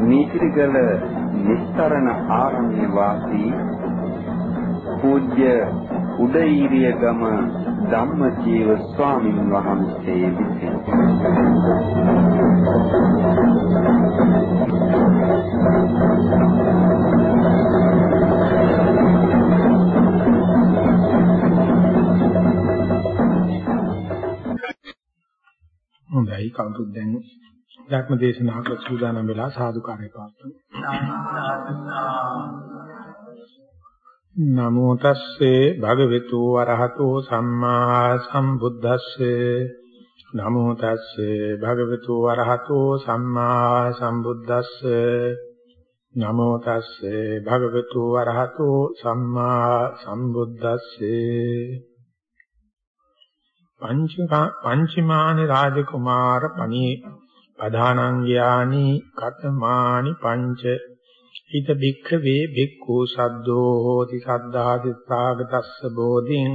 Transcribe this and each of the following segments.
නීතිගල නිස්තරණ ආරණ්‍ය වාසී පූජ්‍ය උදේීරිය ගම ධම්මජීව ස්වාමින් වහන්සේ විසින්. හොඳයි කවුරුත් දැන් ධර්ම දේශනාවකට සූදානම් වෙලා සාදුකාරය පාත්තු. නමෝ තස්සේ භගවතු වරහතෝ සම්මා සම්බුද්දස්සේ. නමෝ තස්සේ භගවතු වරහතෝ සම්මා සම්බුද්දස්සේ. නමෝ තස්සේ භගවතු වරහතෝ සම්මා සම්බුද්දස්සේ. පංචමානි රාජකුමාර පණී පධානං කතමානි පංච හිත භික්ඛවේ භික්ඛු සද්දෝ හෝති සද්ධාති සාගතස්ස බෝධින්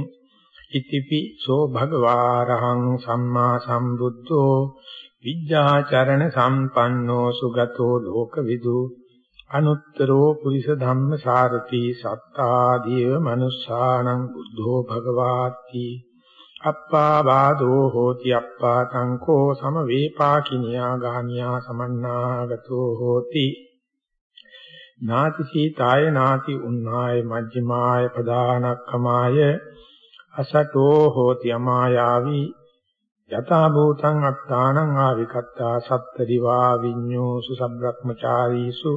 ඉතිපි සෝ භගවාරහං සම්මා සම්බුද්ධෝ විද්‍යාචරණ සම්පන්නෝ සුගතෝ ලෝකවිදු අනුත්තරෝ පුරිස ධම්ම සාරති සත්තා දීව මනුස්සානං බුද්ධෝ භගවාති අප්පා බාදෝ හෝති අප්පා තංකෝ සම වේපාකිනියා ගානියා සමන්නාගතෝ හෝති. නාති සීතාය නාති උන්නාය මජ්ක්‍ධිමාය පදානක්කමාය අසතෝ හෝති අමායාවි යතා භූතං අත්තානං ආවිකත්තා සත්තරිවා විඤ්ඤෝ සුසබ්‍රක්‍මචාරීසු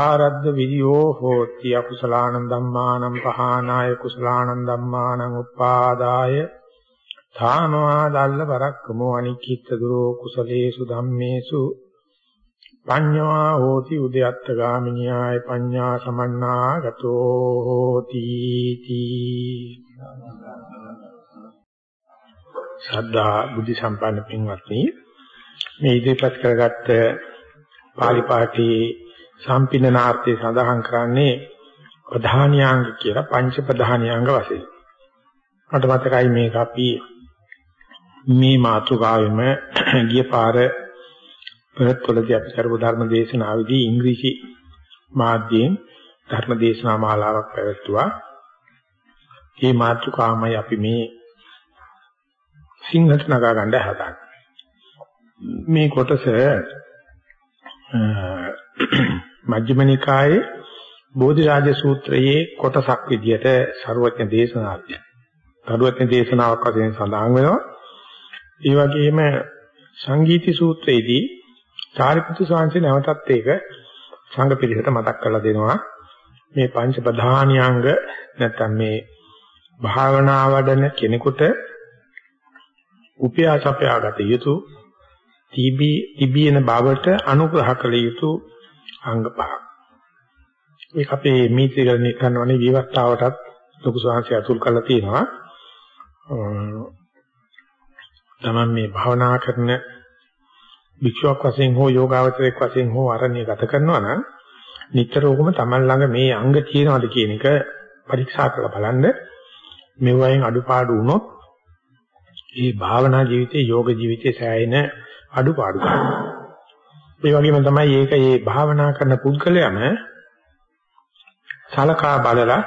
ආරද්ධ විරියෝ හෝති අකුසලානං ධම්මානං පහානාය කුසලානං ධම්මානං උපාදාය ථාමවා දල්ල පරක්කමෝ අනික්කිට දුරෝ කුසලේසු ධම්මේසු පඤ්ඤා හෝති උද්‍යත්ත ගාමිනියාය පඤ්ඤා සමන්නා ගතෝ හෝති තී ශ්‍රද්ධා බුද්ධ සම්පන්න පින්වත්නි මේ ඉදිරිපත් කරගත්ත පාලි පාඨයේ සම්පින්නනාර්ථය සඳහන් කරන්නේ ප්‍රධානියාංග කියලා පංච ප්‍රධානියාංග වශයෙන්. මට මතකයි මේක අපි මේ මාතෘකාවෙම ගිය පාර පෙරත්වලදී අපි කරපු ධර්ම දේශනාවේදී ඉංග්‍රීසි මාධ්‍යයෙන් ධර්ම දේශනා මාලාවක් පැවැත්තුවා. මේ මාතෘකාවමයි අපි මේ සිංහට නගා ගන්න හදාගන්නේ. මේ කොටස මජ්ක්‍ධිම නිකායේ බෝධිරාජ සූත්‍රයේ කොටසක් විදිහට ਸਰවඥ දේශනාවක්. සරුවත්න දේශනාවක් වශයෙන් සඳහන් වෙනවා. ඒ වගේම සංගීති සූත්‍රයේදී සාරිපුත්තු ස්වාමීන් නැවතත් ඒක සංඝ පිළිවෙත මතක් කරලා දෙනවා. මේ පංච ප්‍රධානියංග නැත්නම් මේ භාවනා වඩන කෙනෙකුට උපයාසපයාගත යුතු තිබී තිබින බවට අනුග්‍රහ කළ යුතු අංග පහක්. මේක අපේ මීත්‍රිකරණය කරනවනේ විවස්ථාවටත් ලොකු සංහසය අතුල් කරලා තියෙනවා. තමන් මේ භාවනා කරන භික්ෂුවක් වශයෙන් හෝ යෝගාවචරයක් වශයෙන් හෝ ආරණ්‍ය ගත කරනවා නම් නිතරම තමන් ළඟ මේ අංග තියෙනවද කියන එක පරීක්ෂා කරලා බලන්න මෙවයින් අඩුපාඩු වුණොත් ඒ භාවනා ජීවිතේ යෝග ජීවිතේ සෑයෙන අඩුපාඩු ගන්නවා. ඒ වගේම තමයි ඒක මේ භාවනා කරන පුද්ගලයාම සලකා බලලා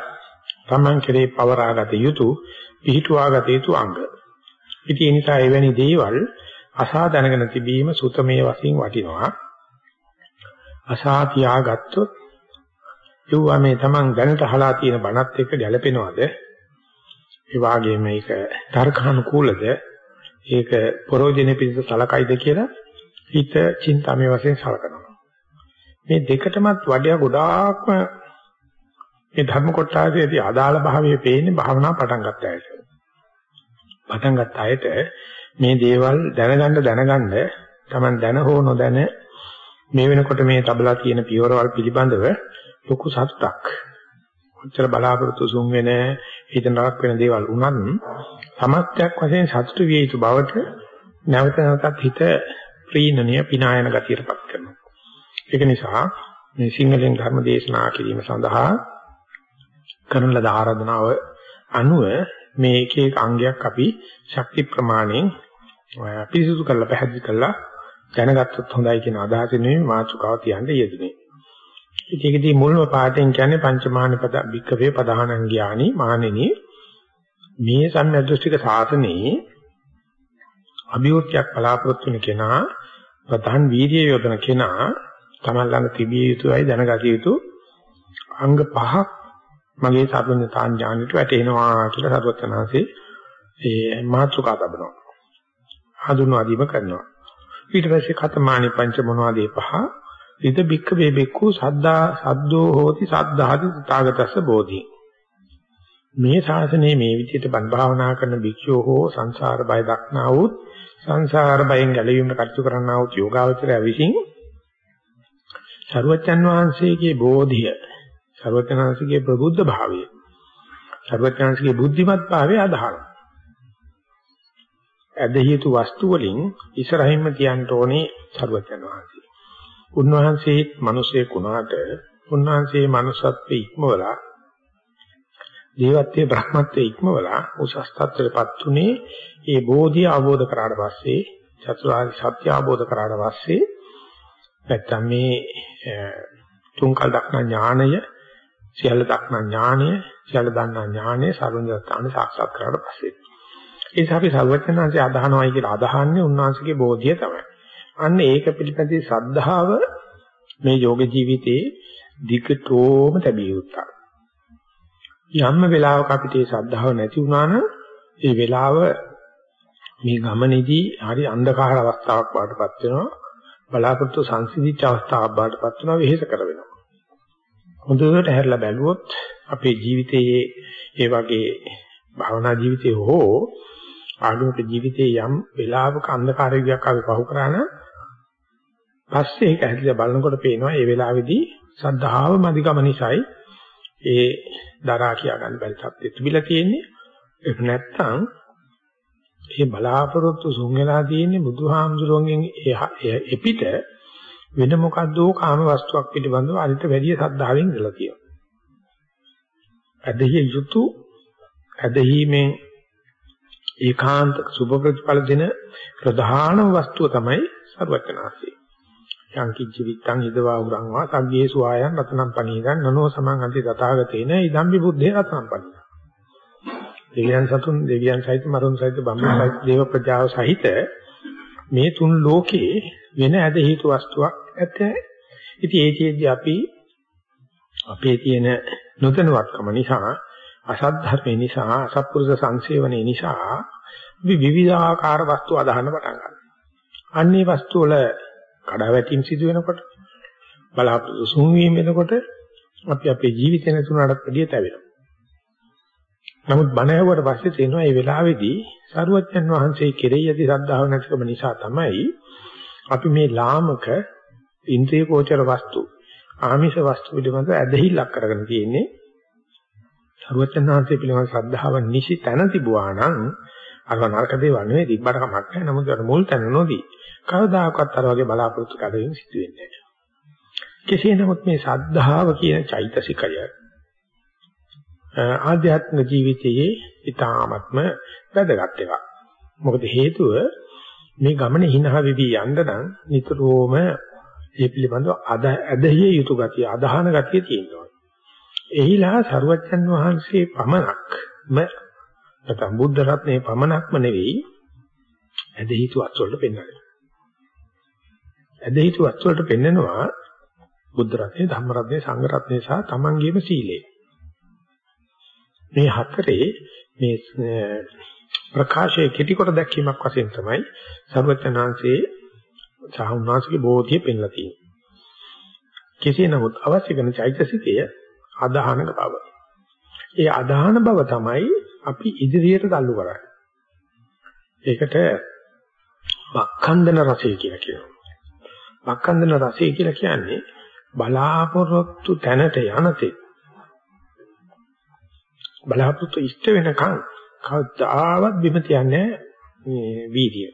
තමන් කෙරේ පවරාගත යුතු පිහිටුවාගත යුතු අංග. ඉතින් ඒ නිසා එවැනි දේවල් අසා දැනගෙන තිබීම සුතමේ වශයෙන් වටිනවා. අසා තියාගත්තොත් ඒවා මේ Taman දැනට අහලා තියෙන බණත් එක්ක ගැලපෙනවද? ඒ වගේම මේක තර්කානුකූලද? ඒක ප්‍රෝජනෙ පිණිස සලකයිද කියලා හිත චින්තාමේ වශයෙන් සලකනවා. මේ දෙකටමත් වඩා ගොඩාක්ම මේ ධර්ම කොටසේදී අදාළ භාවයේ පේන්නේ භාවනා පටන් ගන්න ඇයට. පටන් ගන්න ඇයට මේ දේවල් දැනගන්න දැනගන්න Taman දැන හෝ නොදැන මේ වෙනකොට මේ තබලා තියෙන පියවරවල් පිළිබඳව ලොකු සතුටක්. ඔච්චර බලාපොරොත්තු සුන් වෙන හිතනක් වෙන දේවල් උනත් සමත්යක් වශයෙන් සතුට විය යුතු බවට නැවත නැවතත් හිත ප්‍රීණනීය පිනායන ගතියටපත් කරනවා. ඒක නිසා මේ සිංහලෙන් ධර්ම දේශනා කිරීම සඳහා කරන ලද ආරාධනාව අනුව මේ එක එක අංගයක් අපි ශක්ති ප්‍රමාණයෙන් පිරිසුදු කරලා පැහැදිලි කරලා දැනගත්තොත් හොඳයි කියන අදහසින් නෙමෙයි මාතෘකාව තියන්න යෙදුනේ. ඒකෙදී මුල්ම පාඩයෙන් කියන්නේ පංචමාන පද වික්කවේ පදානං ඥානි මානෙනි මේ සම්මියදෘෂ්ටික සාසනේ අභිවෘද්ධියක් බලාපොරොත්තු වෙන කෙනා ප්‍රධාන වීර්ය යොදන කෙනා තමන් ළඟ තිබිය යුතුයි දැනගත යුතු අංග පහක් මගේ සර්වඥතා ඥානෙට වැටෙනවා කියලා සරුවචනාංශේ ඒ මාතෘකා තබනවා. හඳුන්වා දීම කරනවා. ඊට පස්සේ කතමානි පංච මොනවාද ඒ පහ? ඉද බික්ක වේබෙක්කු සද්දා සද්දෝ හෝති සද්ධාති තථාගතස්ස බෝධි. මේ ශාසනයේ මේ විදිහට බණ භාවනා කරන භික්ෂුව හෝ සංසාර බය දක්නා වූ සංසාර බයෙන් ගැලවීමට කටයුතු කරන්නා වූ යෝගාවචරය විසින් සරුවචන් වහන්සේගේ බෝධිය සර්වඥාන්සේගේ ප්‍රබුද්ධ භාවය සර්වඥාන්සේගේ බුද්ධිමත් භාවය අදහනවා. ඇදහිතු වස්තු වලින් ඉස්සරහින්ම තියන්න ඕනේ සර්වඥාන් වහන්සේ. උන්වහන්සේ මිනිසේ කුණාට උන්වහන්සේ manussත්වේ ඉක්මවලා දේවත්වයේ බ්‍රහ්මත්වයේ ඉක්මවලා උසස් තත්ත්වයටපත් උනේ ඒ බෝධිය අවබෝධ කරාට පස්සේ චතුරාර්ය සත්‍ය අවබෝධ කරාට පස්සේ නැත්තම් මේ තුන්කල් දක්නා ඥාණය සියල්ල දක්නා ඥානය, සියල්ල දන්නා ඥානය සර්වඥතාන සාක්ෂාත් කරලා පස්සේ. ඒ නිසා අපි සර්වඥාන්සේ අදහනවයි කියලා අදහන්නේ උන්වහන්සේගේ බෝධිය තමයි. අන්න ඒක පිළිපැදී සද්ධාව මේ යෝග ජීවිතයේ දිගටම තැබිය යුතුයි. යම්ම වෙලාවක අපිට මේ සද්ධාව නැති වුණා නම් ඒ වෙලාව මේ ගමනේදී හරි අන්ධකාර අවස්ථාවක් වඩපත් වෙනවා බලාපොරොත්තු සංසිඳිච්ච අවස්ථාවක් වඩපත් වෙනවා වෙහෙස කර වෙනවා හොඳට හැරලා බැලුවොත් අපේ ජීවිතයේ ඒ වගේ භවනා ජීවිතයේ හෝ ආගමික ජීවිතයේ යම් වෙලාවක අන්ධකාර විදියක් අපි පහු කරා නම් පස්සේ ඒක ඇහිලා බලනකොට පේනවා ඒ වෙලාවේදී සද්ධාව මදිකම නිසායි ඒ දරා කියා ගන්න බැරි තත්ත්වෙ තිබිලා තියෙන්නේ. ඒක නැත්තම් මේ බලාපොරොත්තු සුන් වෙලා තියෙන්නේ බුදුහාමුදුරුවන්ගෙන් එපිට වෙන මොකද්දෝ කාම වස්තුවක් පිළිබඳව අනිත් වැඩි සද්ධාවෙන් ඉඳලා තියෙනවා. ඇදහිය යුතු ඇදහිීමෙන් ඒකාන්ත සුභ ප්‍රතිඵල දෙන ප්‍රධානම වස්තුව තමයි සර්වඥාසී. යං කිච්ච විත්තං ඉදවා උරංවා සග්ගේ සුආයන් රතනම් පණීදන් නනෝ සමං අන්ති තථාගතේන ඉදම්බි බුද්ධේ රතනම් පණීදන්. දෙවියන් සතුන් දෙවියන් සහිත මරුන් සහිත බඹුන් සහිත දේව ප්‍රජාව සහිත මේ තුන් ලෝකේ වෙන ඇද හේතු වස්තුවක් ඇත. ඉතින් ඒකෙදී අපි අපේ තියෙන නොදැනුවත්කම නිසා අසත් ධර්ම නිසා අසත්පුරුෂ සංසේවනයේ නිසා අපි විවිධාකාර වස්තු අදහන්න පටන් ගන්නවා. අන්නේ වස්තු වල කඩාවැටීම් සිදු වෙනකොට බලාපොරොත්තු සුන් වීම වෙනකොට අපි අපේ ජීවිතේ නැතුණාට වැඩිය තැවෙනවා. නමුත් බණ ඇහුවට පස්සේ තේනවා මේ වෙලාවේදී සරුවච්චන් වහන්සේ කෙරෙහි ඇති ශ්‍රද්ධාව නැතිකම නිසා තමයි අපි මේ ලාමක ඉන්ද්‍රිය ගෝචර වස්තු ආමිෂ වස්තු පිළිබඳව ඇදහිල්ලක් කරගෙන තියෙන්නේ. සරුවචනාංශය පිළිබඳ ශ්‍රද්ධාව නිසි තැන තිබුණා නම් අර නරක දේවල් නෙවෙයි තිබ්බට කමක් නැහැ. නමුත් අර මුල් තැන නොදී කවදාකවත් අර වගේ බලාපොරොත්තු කඩමින් සිදු වෙන්නේ නැහැ. කෙසේ නමුත් මේ ශ්‍රද්ධාව කියන චෛතසිකය ආධ්‍යාත්මික ජීවිතයේ ඊ타ත්ම වැදගත් එකක්. මොකද හේතුව මේ ගමනේ හිනහ වෙවි යන්න නම් නිතරම ඒ පිළිබඳව අද ඇදහිය යුතු ගතිය අදහන ගතිය තියෙනවා. එහිලා සරුවච්චන් වහන්සේ පමණක්ම නැත්නම් බුද්ධ රත්නේ පමණක්ම නෙවෙයි ඇදහිතු අත් වලට පෙන්වන්නේ. ඇදහිතු අත් වලට පෙන්නනවා බුද්ධ රත්නේ ධම්ම රත්නේ සංඝ රත්නේ සහ තමන්ගේම සීලය. මේ හතරේ මේ ප්‍රකාශයේ කෙටි කොට දැක්වීමක් වශයෙන් තමයි සර්වඥාන්සේ සහ උන්වහන්සේගේ බෝධිය පෙන්ලා තියෙන්නේ. කෙසේ නමුත් අවශ්‍ය වෙන චෛතසිකය අදහන බව. ඒ අදහන බව තමයි අපි ඉදිරියට තල්ලු කරන්නේ. ඒකට මක්ඛන්දන රසය කියලා කියනවා. මක්ඛන්දන රසය කියලා කියන්නේ බලාපොරොත්තු තැනට යනතේ බලාපොරොත්තු ඉෂ්ට වෙනකන් කවදාවත් බිම තියන්නේ මේ වීර්යය.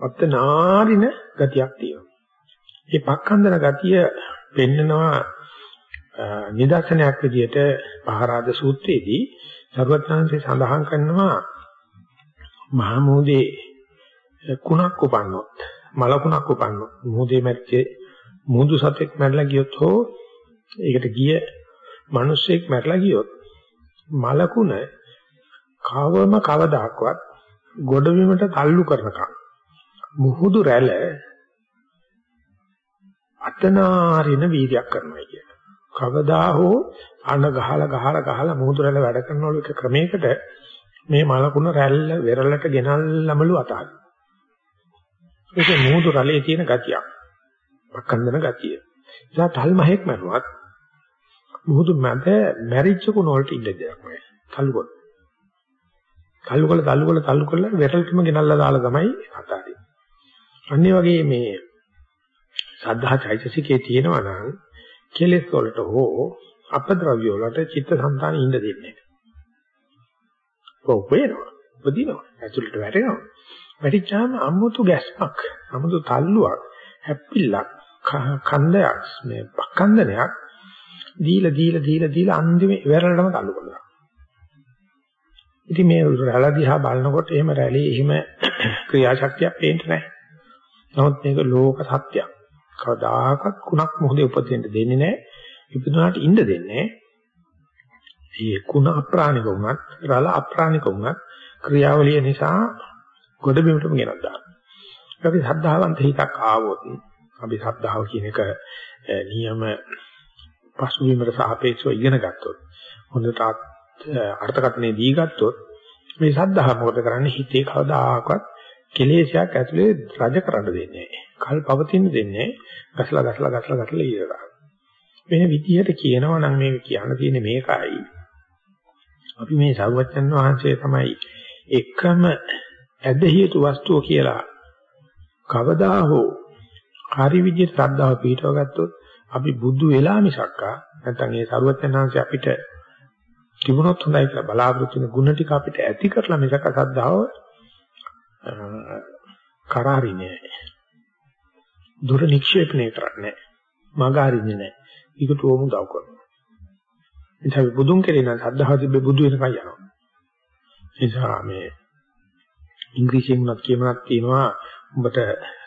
අත්නාරින ගතියක් තියෙනවා. මේ පක්ඛන්දන ගතිය පෙන්නනවා නිදර්ශනයක් විදිහට පහරාද සූත්‍රයේදී සර්වඥාන්සේ සඳහන් කරනවා මහමෝදේ කුණක් උපන්නොත් මලකුණක් උපන්නොත් මොහොතේ මැච්චේ මුහුදු සතෙක් මැරලා ගියොත් හෝ ඒකට ගිය මිනිස්සෙක් මැරලා ගියොත් මලකුණ කවම කවදාක්වත් ගොඩබිමට තල්ලු කරනකම් මුහුදු රැළ අතනාරින වීර්යයක් කරනවා කියන. කවදා හෝ අන ගහලා ගහලා ගහලා මුහුදු රැළ වැඩ කරනවලු එක ක්‍රමයකට මේ මලකුණ රැල්ල වෙරළට ගෙනල්ලාමලු අතහරින. ඒක මුහුදු රැළේ තියෙන ගතියක්. වක්කන්දන ගතිය. ඒසා තල්මහෙක් මරුවත් මුහුදු මැද මැරිච්ච කුණ වලට ඉන්න දෙයක් නෑ. තල්ලු කොට. තල්ලු කළ තල්ලු කළ තල්ලු කළ වෙරළටම ගෙනල්ලා දාලා තමයි අතාරින්නේ. අනිත් වගේ මේ සද්ධා චෛතසිකේ තියෙනවා නම් කෙලෙස් වලට හෝ අපද්‍රව්‍ය වලට චිත්තසංතානෙ ඉන්න දෙන්නේ නැහැ. කොහොමද? උපදිනවා. ඇතුළට වැටෙනවා. වැටිච්චාම අමුතු ගැස්මක්, අමුතු තල්ලුවක්, හැප්පිල්ලක්, කන්දයක්, මේ පක්කන්දනයක් දීලා දීලා දීලා දීලා අන්තිම ඉවරලටම තල්ලු කරනවා. ඉතින් මේ රැළ දිහා බලනකොට එහෙම රැළේ එහෙම ක්‍රියාශක්තියක් පේන්නේ නැහැ. නමුත් මේක ලෝක සත්‍යයක්. කවදාකවත් කුණක් මොහොතේ උපදින්න දෙන්නේ නැහැ. ඉපදුනාට ඉන්න දෙන්නේ නැහැ. මේ කුණ අප්‍රාණික වුණත්, රළ අප්‍රාණික වුණත් ක්‍රියාවලිය නිසා ගොඩ බිමටම ගෙනත් දානවා. අපි සද්ධාවන්ත හිතක් ආවොත් අපි සද්ධාව කියන එක නියම පසුබිමට සාපේක්ෂව ඉගෙන ගත්තොත් හොඳට අර්ථකථනය දී ගත්තොත් මේ සද්ධාව මොකද කරන්නේ හිතේ කවදාකවත් කෙලෙසයක් ඇතුලේ රජ කරන්න දෙන්නේ නැහැ. කල් පවතින දෙන්නේ ගසලා ගසලා ගසලා ගසලා ඉවරයි. වෙන විදිහට කියනවා නම් මේක කියන්න තියෙන්නේ මේකයි. අපි මේ සර්වචන් වහන්සේ තමයි එකම ඇදහියතු වස්තුව කියලා කවදා හෝ හරි විදිහට ශ්‍රද්ධාව පිටව ගත්තොත් අපි බුදු වෙලා මිසක්කා නැත්නම් ඒ සර්වඥාන්සේ අපිට තිබුණොත් හොඳයි කියලා බලාපොරොත්තු වෙන ಗುಣ ටික අපිට ඇති කරලා මිසක සද්ධාව කරාරින්නේ නැහැ. දුර නික්ෂේපණය කරන්නේ නැහැ. මඟ අරින්නේ නැහැ. ඒකට ඕම උදව් කරනවා. ඒ නිසා බුදුන් කෙරේ නම් සද්ධාව තිබ්බේ බුදු වෙනකන් යනවා. ඒ නිසා මේ ඉංග්‍රීසියෙන් උනත් කියමනක් තියෙනවා උඹට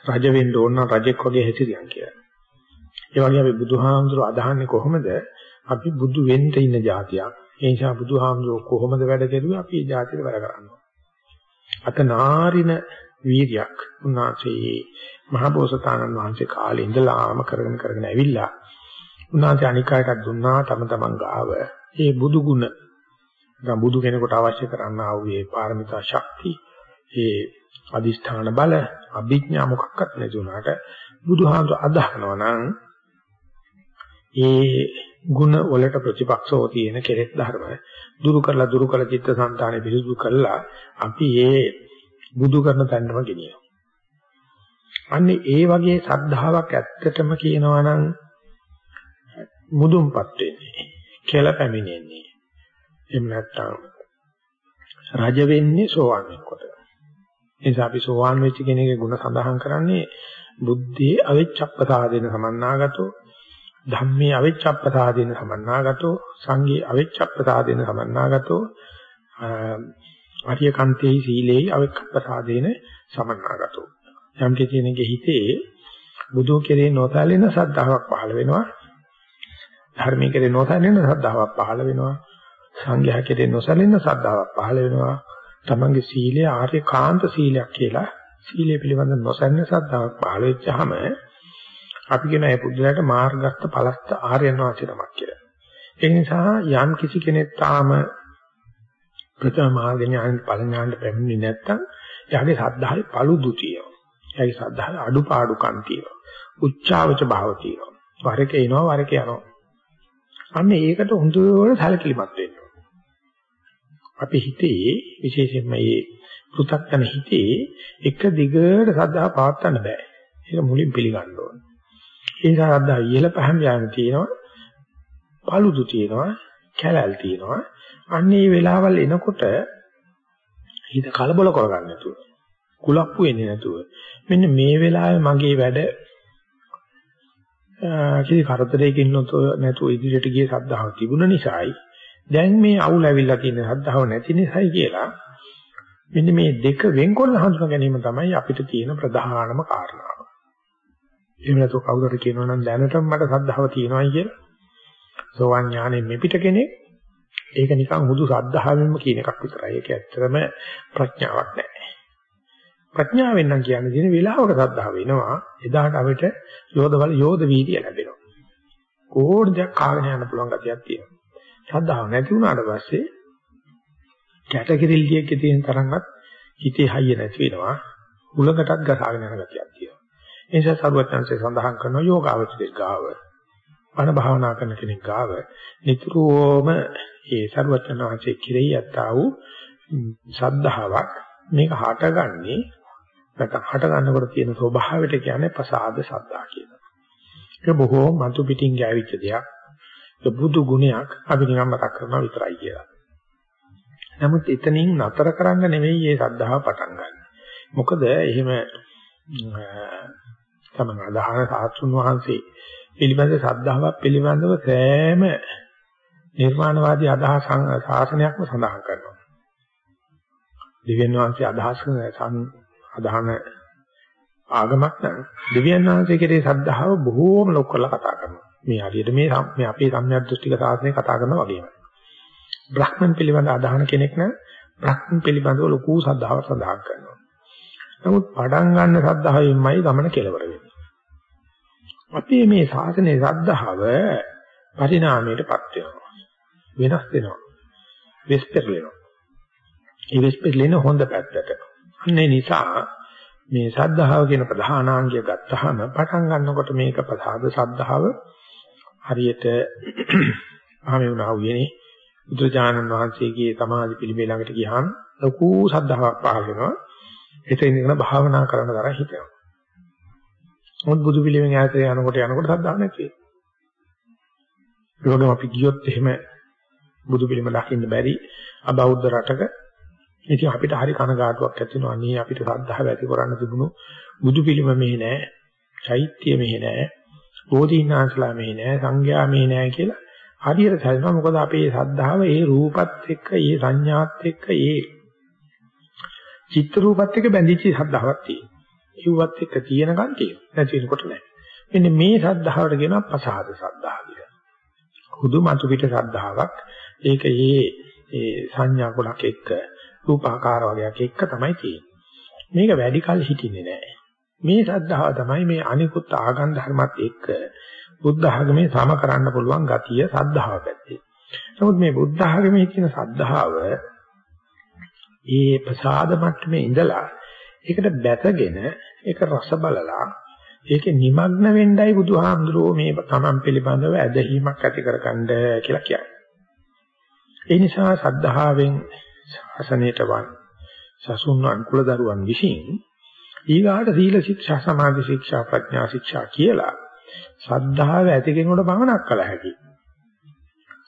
රජ වෙන්න ඕන නම් රජෙක් වගේ හැසිරියන් කියලා. ඒ වගේ අපි බුදුහාමුදුරුවෝ අදහන්නේ කොහොමද? අපි බුදු වෙන්න ඉන්න જાතියක්. ඒ නිසා බුදුහාමුදුරුවෝ කොහොමද වැඩ කෙරුවේ? අපි ඒ જાතියට වැඩ කරනවා. අත නාරින වීර්යයක් උන්වහන්සේ මහබෝසතාණන් වහන්සේ කාලේ ඉඳලාම කරගෙන කරගෙන ඇවිල්ලා උන්වහන්සේ අනිකායටත් දුන්නා තම තමන් ගාව. ඒ බුදු ගුණ දැන් බුදු කෙනෙකුට අවශ්‍ය කරන්නා වූ මේ පාරමිතා ශක්තිය ඒ අදිෂ්ඨාන බල අභිඥා මොකක්වත් නැති වුණාට බුදුහාමුදුර අදහනවා නම් ඒ ಗುಣ වලට ප්‍රතිපක්ෂව තියෙන කෙලෙස් ධර්ම දුරු කරලා දුරු කළ චිත්ත සංතානෙ පිරිසුදු කරලා අපි ඒ බුදු කරන තැනම ගෙනියනවා. අන්නේ ඒ වගේ සද්ධාාවක් ඇත්තටම කියනවා නම් මුදුන්පත් වෙන්නේ කියලා පැමිණෙන්නේ. එහෙම නැත්නම් රජ වෙන්නේ සෝවාන් වෙනකොට. නිසා අපි සෝවාන් වෙච්ච කෙනෙකුගේ ගුණ සඳහන් කරන්නේ බුද්ධේ අවිච්ඡප්පසාදේන සමන්නාගතෝ ධම්මේ අවිච්ඡප්පසාදේන සමන්නාගතෝ සංඝේ අවිච්ඡප්පසාදේන සමන්නාගතෝ ආර්ය කන්තේ සීලේ අවිච්ඡප්පසාදේන සමන්නාගතෝ. යම් කෙනෙකුගේ හිතේ බුදු කෙරේ නොසැලෙන සද්ධාාවක් පහළ වෙනවා ධර්මයේ කෙරේ නොසැලෙන සද්ධාාවක් පහළ වෙනවා සංඝයා කෙරේ නොසැලෙන සද්ධාාවක් පහළ වෙනවා තමන්ගේ සීලය ආර්ය කාන්ත සීලයක් කියලා සීලය පිළිබඳ නොසැලෙන සද්ධාාවක් පහළ වෙච්චාම අපි කියන ඒ පුද්ගලයාට මාර්ගස්ත පලස්ත ආර්යයන් වහන්සේ නමක් කියලා. ඒ නිසා යම් කිසි කෙනෙක් තාම ප්‍රථම මාර්ග ඥාන ඵල ඥාන පැමිණෙන්නේ නැත්නම් එයාගේ සද්ධාවේ පළු දුතිය. එයාගේ සද්ධාවේ අඩුපාඩුකම් තියෙනවා. උච්චාවච භාව තියෙනවා. වරක එනවා වරක යනවා. අන්න ඒකට හොඳට සැලකිලිමත් වෙන්න අපි හිතේ විශේෂයෙන්ම මේ පෘථග්ජන හිතේ එක දිගට සද්ධා පවත්වන්න බෑ. ඒක මුලින් පිළිගන්න ඕනේ. ඒ නිසා අද්දා ඉහළ පහන් යාම තියෙනවා. paludu තියෙනවා. කැලල් තියෙනවා. අන්න මේ වෙලාවල් එනකොට හිත කලබල කරගන්න නැතුව කුලප්පු වෙන්නේ නැතුව මෙන්න මේ වෙලාවේ මගේ වැඩ කිසි කරදරයකින් නැතුව ඉදිරියට ගියේ සද්ධාව තිබුණ නිසායි දැන් මේ අවුල ඇවිල්ලා තියෙන සද්ධාව නැති නිසායි කියලා මෙන්න මේ දෙක වෙන්කොල්ල හඳුනා ගැනීම තමයි අපිට තියෙන ප්‍රධානම කාරණාව. එහෙම නැත්නම් කවුරුහරි කියනවා නම් දැනටම මට සද්ධාව තියෙනවායි කියලා. සෝවන් ඥානෙ මෙපිට කෙනෙක් ඒක නිකන් හුදු සද්ධාවෙන්ම කියන එකක් විතරයි. ඒක ඇත්තටම ප්‍රඥාවක් නෑ. ප්‍රඥාවෙන් නම් කියන්නේ දින වේලාවක සද්ධාව වෙනවා. එදාට අපිට යෝධවල යෝධ වීර්ය ලැබෙනවා. ඕන දෙයක් කාගෙන යන්න පුළුවන් ගතියක් තියෙනවා. සද්ධාව නැති වුණාට පස්සේ කැටකිරිල්ලියක තියෙන තරම්වත් හිතේ හයිය නැති වෙනවා. උලකටත් ගසාගෙන යන ගතියක් තියෙනවා. ඒ නිසා සරුවත්යන්සේ සඳහන් කරනවා යෝගාවචරයේ ගාව. වන භාවනා කරන කෙනෙක් ගාව නිතරම ඒ සරුවත්යන්වහන්සේ කිරෙහි යත්තා වූ සද්ධාාවක් මේක හටගන්නේ නැත්නම් හට ගන්නකොට තියෙන ස්වභාවයට කියන්නේ ප්‍රසාද සද්දා කියලා. ඒක බොහෝ මතු පිටින් ගෑවිච්ච දෙයක්. ඒ බුදු ගුණයක් අපි නිකන් මතක් කරනවා විතරයි කියලා. නමුත් එතනින් නතර කරන්න නෙවෙයි මේ සද්ධාව පටන් ගන්න. මොකද එහෙම තමයි අදහන සාස්තුන් වහන්සේ පිළිබඳ සද්ධාවක් පිළිබඳව සෑම නිර්මාණවාදී අදහස් ශාසනයක්ම සඳහන් කරනවා. දිව්‍යන් වහන්සේ අදහස් අදහන ආගමක් නම් දිව්‍යන් වහන්සේ කෙරේ සද්ධාව බොහෝම ලොක් කරලා කතා කරනවා. මේ හරියට මේ මේ අපේ සම්‍යක් දෘෂ්ටික සාසනය කතා කරනවා වගේම. බ්‍රහ්මන් පිළිබඳ අදහන කෙනෙක් නම් බ්‍රහ්මන් පිළිබඳව ලොකු සද්ධාවක් සඳහන් කරනවා. නමුත් පඩම් ගන්න සද්ධාවෙන්මයි ගමන කෙලවර වෙන්නේ. අපේ මේ සාසනයේ සද්ධාව පරිණාමයටපත් වෙනවා. වෙනස් වෙනවා. වෙස්පර්ලෙනවා. ඒ වෙස්පර්ලෙන හොඳ පැත්තට. අන්න ඒ නිසා මේ සද්ධාව කියන ප්‍රධානාංගය ගත්තාම පටන් ගන්නකොට මේක ප්‍රසාද සද්ධාව හරියට ආමේ වුණා වූයේනේ බුදුජානන් වහන්සේගේ සමාධි පිළිමේ ළඟට ගියාම ලොකු සද්ධාාවක් පහළ වෙනවා. එතන ඉඳගෙන භාවනා කරන තරම් හිතෙනවා. මොකද බුදු පිළිමෙන් ඈත යනකොට යනකොට සද්ධාව නැති වෙනවා. ඒ අපි ගියොත් එහෙම බුදු පිළිම දකින්න බැරි අබෞද්ධ රටක ඉතින් අපිට හරි කනගාටුවක් ඇති වෙනවා. අනේ අපිට සද්ධාව ඇති කරන්න තිබුණු බුදු පිළිම මෙහි නෑ. චෛත්‍ය මෙහි නෑ. බෝධීනාන්සලා මෙහි නෑ. සංඝයා මෙහි නෑ කියලා හරියට සැලෙනවා. මොකද අපේ සද්ධාව ඒ රූපත් එක්ක, ඒ සංඥාත් එක්ක, ඒ චිත්ත රූපත් එක්ක බැඳිච්ච සද්ධාවක් තියෙනවා. ඒවත් එක්ක තියෙනකන් තියෙනවා. නැති වෙනකොට නැහැ. මෙන්න මේ සද්ධාවට කියනවා පසහද සද්ධාව කියලා. හුදු මතු පිට සද්ධාාවක්. ඒක ඒ ඒ සංඥා ගොඩක් එක්ක රූපාකාර වගේක් එක්ක තමයි තියෙන්නේ. මේක වැඩි කල හිටින්නේ නැහැ. මේ ශ්‍රද්ධාව තමයි මේ අනිකුත් ආගම් ධර්මات එක්ක බුද්ධ ආගමේ සම කරන්න පුළුවන් ගතිය ශ්‍රද්ධාව පැත්තේ. නමුත් මේ බුද්ධ ආගමේ තියෙන ශ්‍රද්ධාව ඒ ප්‍රසාද මට්ටමේ ඉඳලා ඒකට බැසගෙන ඒක රස බලලා ඒකේ নিমগ্ন වෙන්නයි බුදුහාමුදුරුවෝ මේ තමන් පිළිබඳව ඇදහිීමක් ඇති කරගන්න කියලා කියන්නේ. ඒ නිසා සද්ධාවෙන් ශාසනයට වන් සසුන් අනුකූල දරුවන් විසින් ඊගාට සීල ශික්ෂා සමාධි ශික්ෂා ප්‍රඥා ශික්ෂා කියලා සද්ධාව ඇති කෙනෙකුට පමණක් කළ හැකියි.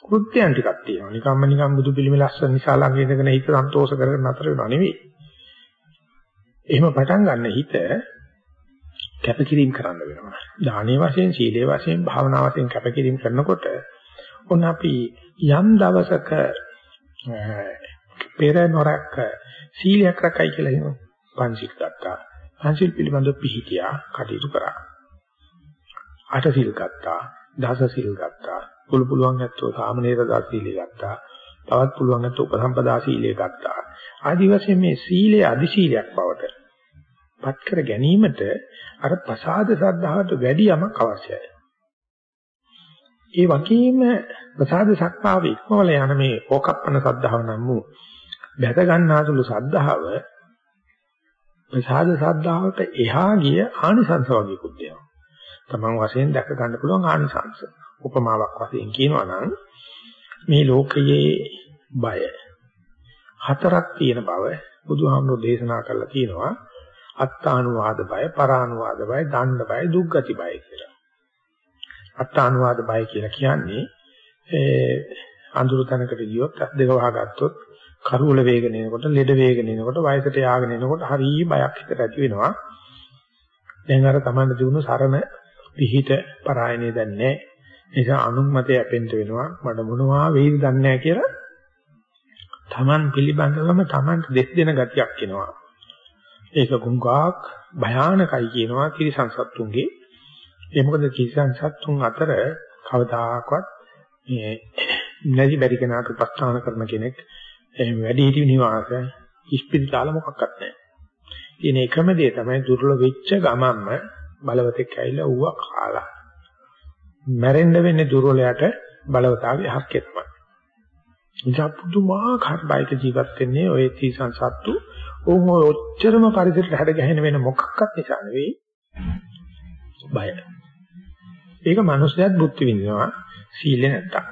කෘත්‍යයන් ටිකක් තියෙනවා. නිකම්ම නිකම් බුදු පිළිමේ ලස්සන නිසා ළඟ ඉඳගෙන හිත සන්තෝෂ කරගෙන නතර වෙනව නෙවෙයි. එහෙම පටන් ගන්න හිත කැපකිරීම කරන්න වෙනවා. දානීය වශයෙන්, සීලේ වශයෙන්, භාවනා වශයෙන් කැපකිරීම කරනකොට ඔන්න අපි යම් දවසක පෙර නොරක් සීලයක් රකයි කියලා හිතමු. පංචිල් ගත්තා. පංචිල් පිළිබඳව පිළිහිතියා කටයුතු කරා. අට සිල් ගත්තා. දස සිල් ගත්තා. පුළු පුළුවන් නැත්තෝ සාමනීර දස සීලය ගත්තා. තවත් පුළුවන් නැත්තෝ උපසම්පදා සීලය ගත්තා. ආදි වශයෙන් මේ සීලය අදි සීලයක් බවට පත් කර ගැනීමට අර ප්‍රසාද සද්ධාවට වැඩි යමක් අවශ්‍යයි. ඒ වගේම ප්‍රසාද සක්පාව ඉක්මවල යන මේ ඕකප්පන සද්ධාව නම් වූ බැස ගන්නාසුළු සද්ධාව ප්‍රසාද සද්ධාවට එහා ගිය ආනිසංස වගේ කුද්දයක්. තමන් වශයෙන් දැක ගන්න පුළුවන් ආනිසංස. උපමාවක් වශයෙන් කියනවා නම් මේ ලෝකයේ බය හතරක් තියෙන බව බුදුහාමුදුරෝ දේශනා කරලා තියෙනවා. අත්තානුවාද බය, පරානුවාද බය, දණ්ඩ බය, දුක්ගති බය කියලා. අත්තානුවාද බය කියලා කියන්නේ ඒ අඳුරු තැනකට ගියොත් අත් දෙක වහගත්තොත් කරුවල වේගන එනකොට, ලෙඩ වේගන එනකොට, වයසට යාගෙන එනකොට හරිය බයක් හිතට ඇති වෙනවා. දැන් අර Tamanne දිනු සරණ පිහිට පරායනේ දැන් නැහැ. නිසා අනුමතය අපෙන්ට වෙනවා. මට මොනවා වෙයිද දන්නේ නැහැ කියලා Taman පිළිබඳවම Tamanට දෙස් දෙන ගතියක් එනවා. ඒක ගුංගාක් භයානකයි කියනවා තිරිසංසත්තුන්ගේ. ඒ මොකද තිරිසංසත්තුන් අතර කවදාකවත් මේ නැති බැරි කෙනාට උපස්ථාන කරන කෙනෙක් එහෙම වැඩි හිටි නිවාස ඉස්පිරිතාල මොකක්වත් නැහැ. තියෙන එකම දේ තමයි දුර්වල වෙච්ච ගමන්ම බලවතෙක් ඇවිල්ලා ඌව කාලා. මැරෙන්න වෙන්නේ දුර්වලයට බලවතාවේ හක්කෙත්මයි. නිසා පුදුමාකාර බයික ජීවත් වෙන්නේ ඔය තීසන් සත්තු. උන් ඔය ඔච්චරම පරිසරයට හැඩ ගැහෙන වෙන මොකක්වත් නිසා නෙවෙයි. බය. ඒක මිනිස්සුත් බුද්ධ විඳිනවා සීලෙ නැත්තම්.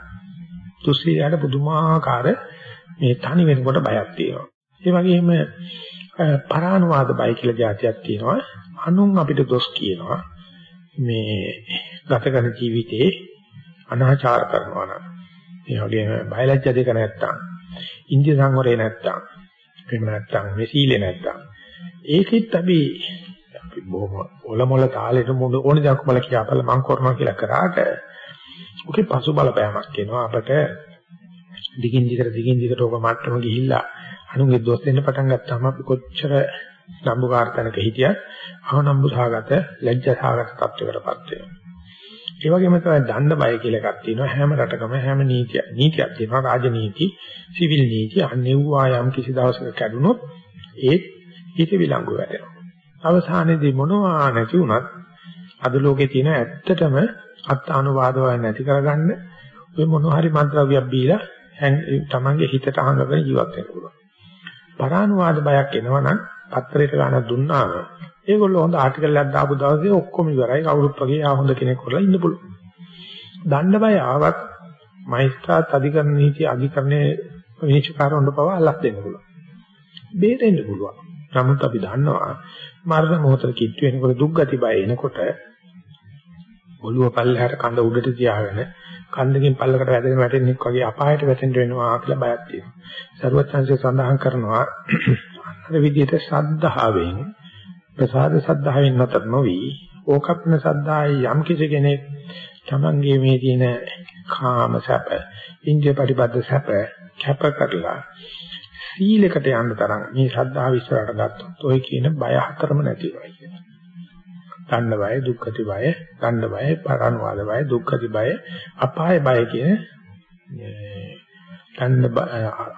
දුස්සීලයට පුදුමාකාර මේ තනි වෙනකොට බයක් තියෙනවා. ඒ වගේම පරානුවාද බය කියලා જાතියක් තියෙනවා. අනුන් අපිට දොස් කියනවා. මේ ගත කරන ජීවිතේ අනාචාර කරනවා නම් ඒ වගේම බයලජ්‍ය දෙක නැත්තම් ඉන්දිය සංවරය නැත්තම් එහෙම නැත්තම් මෙසීලේ නැත්තම්. ඒකෙත් අපි අපි බොහොම ඔලොමල තාලෙට මොන ඕනේ දක්මල කියපල මං කරනවා කියලා කරාට ඔකේ පසු බලපෑමක් එනවා. අපට දිගින් දිගට දිගින් දිගට ඕක මට්ටම ගිහිල්ලා අනුන්ගේ දොස් දෙන්න පටන් ගත්තාම අපි කොච්චර නම්බුකාර තැනක හිටියත් අවනම්බු සහගත ලැජ්ජා සහගත තත්වයකටපත් වෙනවා. ඒ වගේම තමයි දණ්ඩ බය කියලා එකක් තියෙනවා. හැම රටකම හැම නීතිය නීතියක් තියෙනවා. රාජනීති සිවිල් නීති අනෙව්වා යම් කිසි දවසක කැඩුනොත් ඒත් හිත විලංගු වැටෙනවා. අවසානයේදී මොනවා නැති වුණත් අද ලෝකේ තියෙන ඇත්තටම අත්අනුවාදව නැති කරගන්න ඔය මොනවා හරි මන්ත්‍රාවියක් බීලා තමන්ගේ හිතට අහඟගෙන ජීවත් වෙන්න පුළුවන්. පරානුවාද බයක් එනවනම් පත්‍රයට ගන්න දුන්නාම ඒගොල්ලෝ හොඳ ආටිකල් එකක් දාපු දවසේ ඔක්කොම ඉවරයි. කවුරුත් වගේ ආ හොඳ කෙනෙක් කරලා ඉන්න පුළුවන්. දණ්ඩ බය ආවත් මෛත්‍රාත් අධිකරණ නීති අධිකරණයේ විනිශ්චයකාරවන්ට පවා අල්ලස් දෙන්න පුළුවන්. බේරෙන්න පුළුවන්. නමුත් අපි දන්නවා මරණ මොහොතේ කිට්ටු වෙනකොට දුක් ගති බය එනකොට ඔළුව පල්ලෙහාට කඳ උඩට තියාගෙන කන්දකින් පල්ලකට වැදගෙන වැටෙන්නෙක් වගේ අපායට වැටෙන්න වෙනවා කියලා බයක් තියෙනවා. සරුවචාන්සේ සඳහන් කරනවා අර විදිහට සද්ධාවෙන් ප්‍රසාද සද්ධාවෙන් නැතර නොවි ඕකප්න සද්ධායි යම් කිසි කෙනෙක් තමන්ගේ මේ තියෙන කාම සැප ඉන්ද්‍රිය පරිබද්ධ සැප කැප කරලා සීලයකට යන්න තරම් මේ ශ්‍රද්ධාව ඉස්සරහට ගත්තොත් ඔය කියන බය හතරම නැති වෙනවා කියනවා. දන්න බය, දුක්ඛති බය, දන්න බය, පරණවාද බය, දුක්ඛති බය, අපාය බය කියන දන්න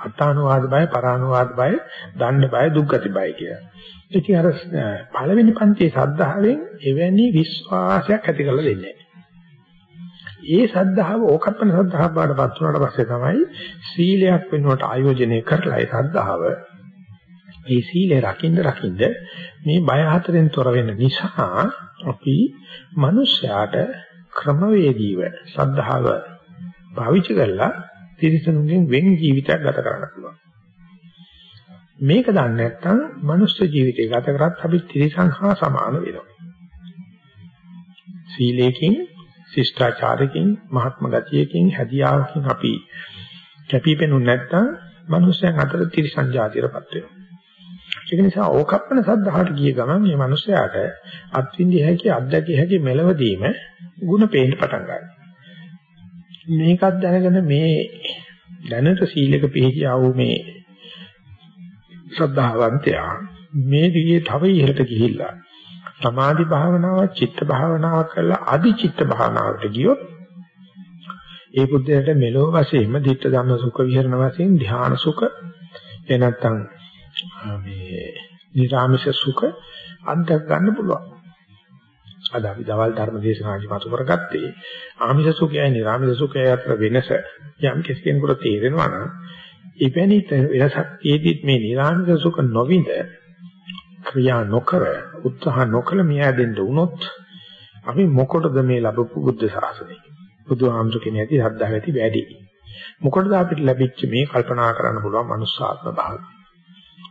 අතානුවාද බය, පරානුවාද බය, දන්න බය, දුක්ඛති බය කියලා. ඉතින් අර පළවෙනි පන්තියේ සද්ධාවෙන් එවැනි විශ්වාසයක් ඇති කරලා දෙන්නේ ඒ සද්ධාව ඕකප්පන සද්ධාව බාටපත් වුණාට පස්සේ තමයි සීලයක් වෙනුවට ආයෝජනය කරලා ඒ සද්ධාව මේ සීලය රකින්න රකින්න මේ බය හතරෙන් තොර වෙන නිසා අපි මිනිස්යාට ක්‍රමවේදීව සද්ධාව පාවිච්චි කරලා තිරිසනුගෙන් වෙන් ජීවිතයක් ගත කරන්න පුළුවන්. මේක දන්නේ නැත්නම් මනුස්ස ජීවිතය ගත කරත් අපි ත්‍රිසං හා සමාන වෙනවා. සීලයෙන්, ශිෂ්ටාචාරයෙන්, මහත්ම ගතියකින්, හැදියාවකින් අපි කැපිපෙනුනේ නැත්නම් මනුස්සයන් අතර ත්‍රිසං ජාතියටපත් වෙනවා. ඒක නිසා ඕකප්පන සද්ධාහට ගිය ගමන් මේ මනුස්සයාට අත්විඳි හැකි අත්දැකිය හැකි මෙලවදීම ಗುಣ පේන්න පටන් ගන්නවා. මේකත් දැනගෙන මේ දැනට සීලක පිළිපියාවු මේ ශ්‍රද්ධාවන්තයා මේ දිගේ තව ඉහළට ගිහිල්ලා සමාධි භාවනාව, චිත්ත භාවනාව කරලා අදි චිත්ත භාවනාවට ගියොත් ඒ බුද්ධයට මෙලෝ වශයෙන්ම ධිට්ඨ ධම්ම සුඛ විහරණ වශයෙන් ධ්‍යාන සුඛ එනත්තම් මේ නිරාමිෂ සුඛ අන්තක් ගන්න පුළුවන්. අද අපි දවල් ධර්ම දේශනාදි මතු කරගත්තේ ආමිෂ සුඛයයි නිරාමිෂ සුඛයයි අතර වෙනස යම් කිසි කෙනෙකුට තේරෙනවා නම් එවැනි වෙනසක් තියේදී මේ නිරාමිෂ සුඛ නොවිඳ ක්‍රියා නොකර උත්සාහ නොකළ මියා දෙන්න උනොත් අපි මොකටද මේ ලැබපු බුද්ධ ශාසනය බුදුහාමුදුර කෙනෙක් ඇති ශ්‍රද්ධාව ඇති වැඩි මොකටද අපිට ලැබිච්ච මේ කල්පනා කරන්න පුළුවන් මනුස්සාත්ම භාවය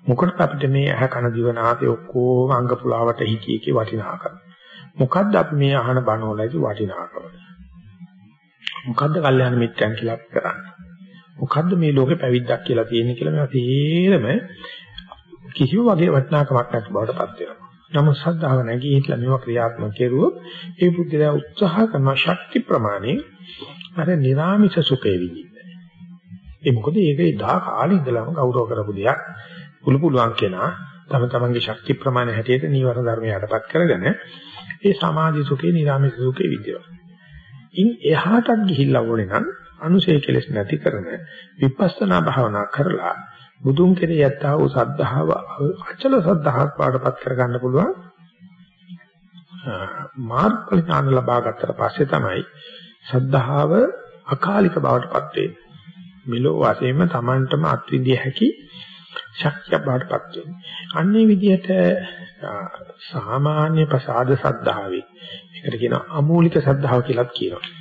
මොකටද අපිට මේ ඇහ කන දිව නාසය ඔක්කොම අංග පුලාවට හිකී කී වටිනාකම? මොකද්ද අපි මේ අහන බණවල ඇති වටිනාකම? මොකද්ද කල්යාණ මිත්‍යන් කියලා අපි කරන්නේ? මොකද්ද මේ ලෝකේ පැවිද්දක් කියලා තියෙන්නේ කියලා මේවා තේරෙම කිසිම වගේ වටිනාකමක් නැති බවට පත් වෙනවා. නමුත් ශ්‍රද්ධාව නැගී හිටලා මේවා ක්‍රියාත්මක කෙරුවොත් ඒ බුද්ධයා උත්සාහ කරන ශක්ති ප්‍රමාණය අර නිර්ාමිෂ සුඛේ විදිහට. ඒ මොකද ඒක එදා කාලේ ඉඳලම ගෞරව කරපු දෙයක්. පුළු පුළුවන් කෙනා තම තමන්ගේ ශක්ති ප්‍රමාණය හැටියට නීවර ධර්මය යටපත් කරගෙන ඒ සමාධි සුඛේ නිර්ාමිෂ සුඛේ විදියට. ඉන් එහාටත් ගිහිල්ලා ඕනේ නම් අනුසය කෙලස් නැති කරන විපස්සනා භාවනා කරලා බුදුන් කෙරේ යත්තා වූ සද්ධාව අචල සද්ධාහක් පාඩපත් කරගන්න පුළුවන් මාර්ගඵල ඥාන ලබා ගත්තට පස්සේ තමයි සද්ධාව අකාලික බවටපත් වෙන්නේ. මෙලෝ වශයෙන්ම Tamanටම අත්විඳිය හැකි ශක්තිය බවටපත් වෙන්නේ. අන්නේ විදිහට සාමාන්‍ය ප්‍රසාද සද්ධාවේ ඒකට කියනවා අමූලික සද්ධාව කියලාත් කියනවා.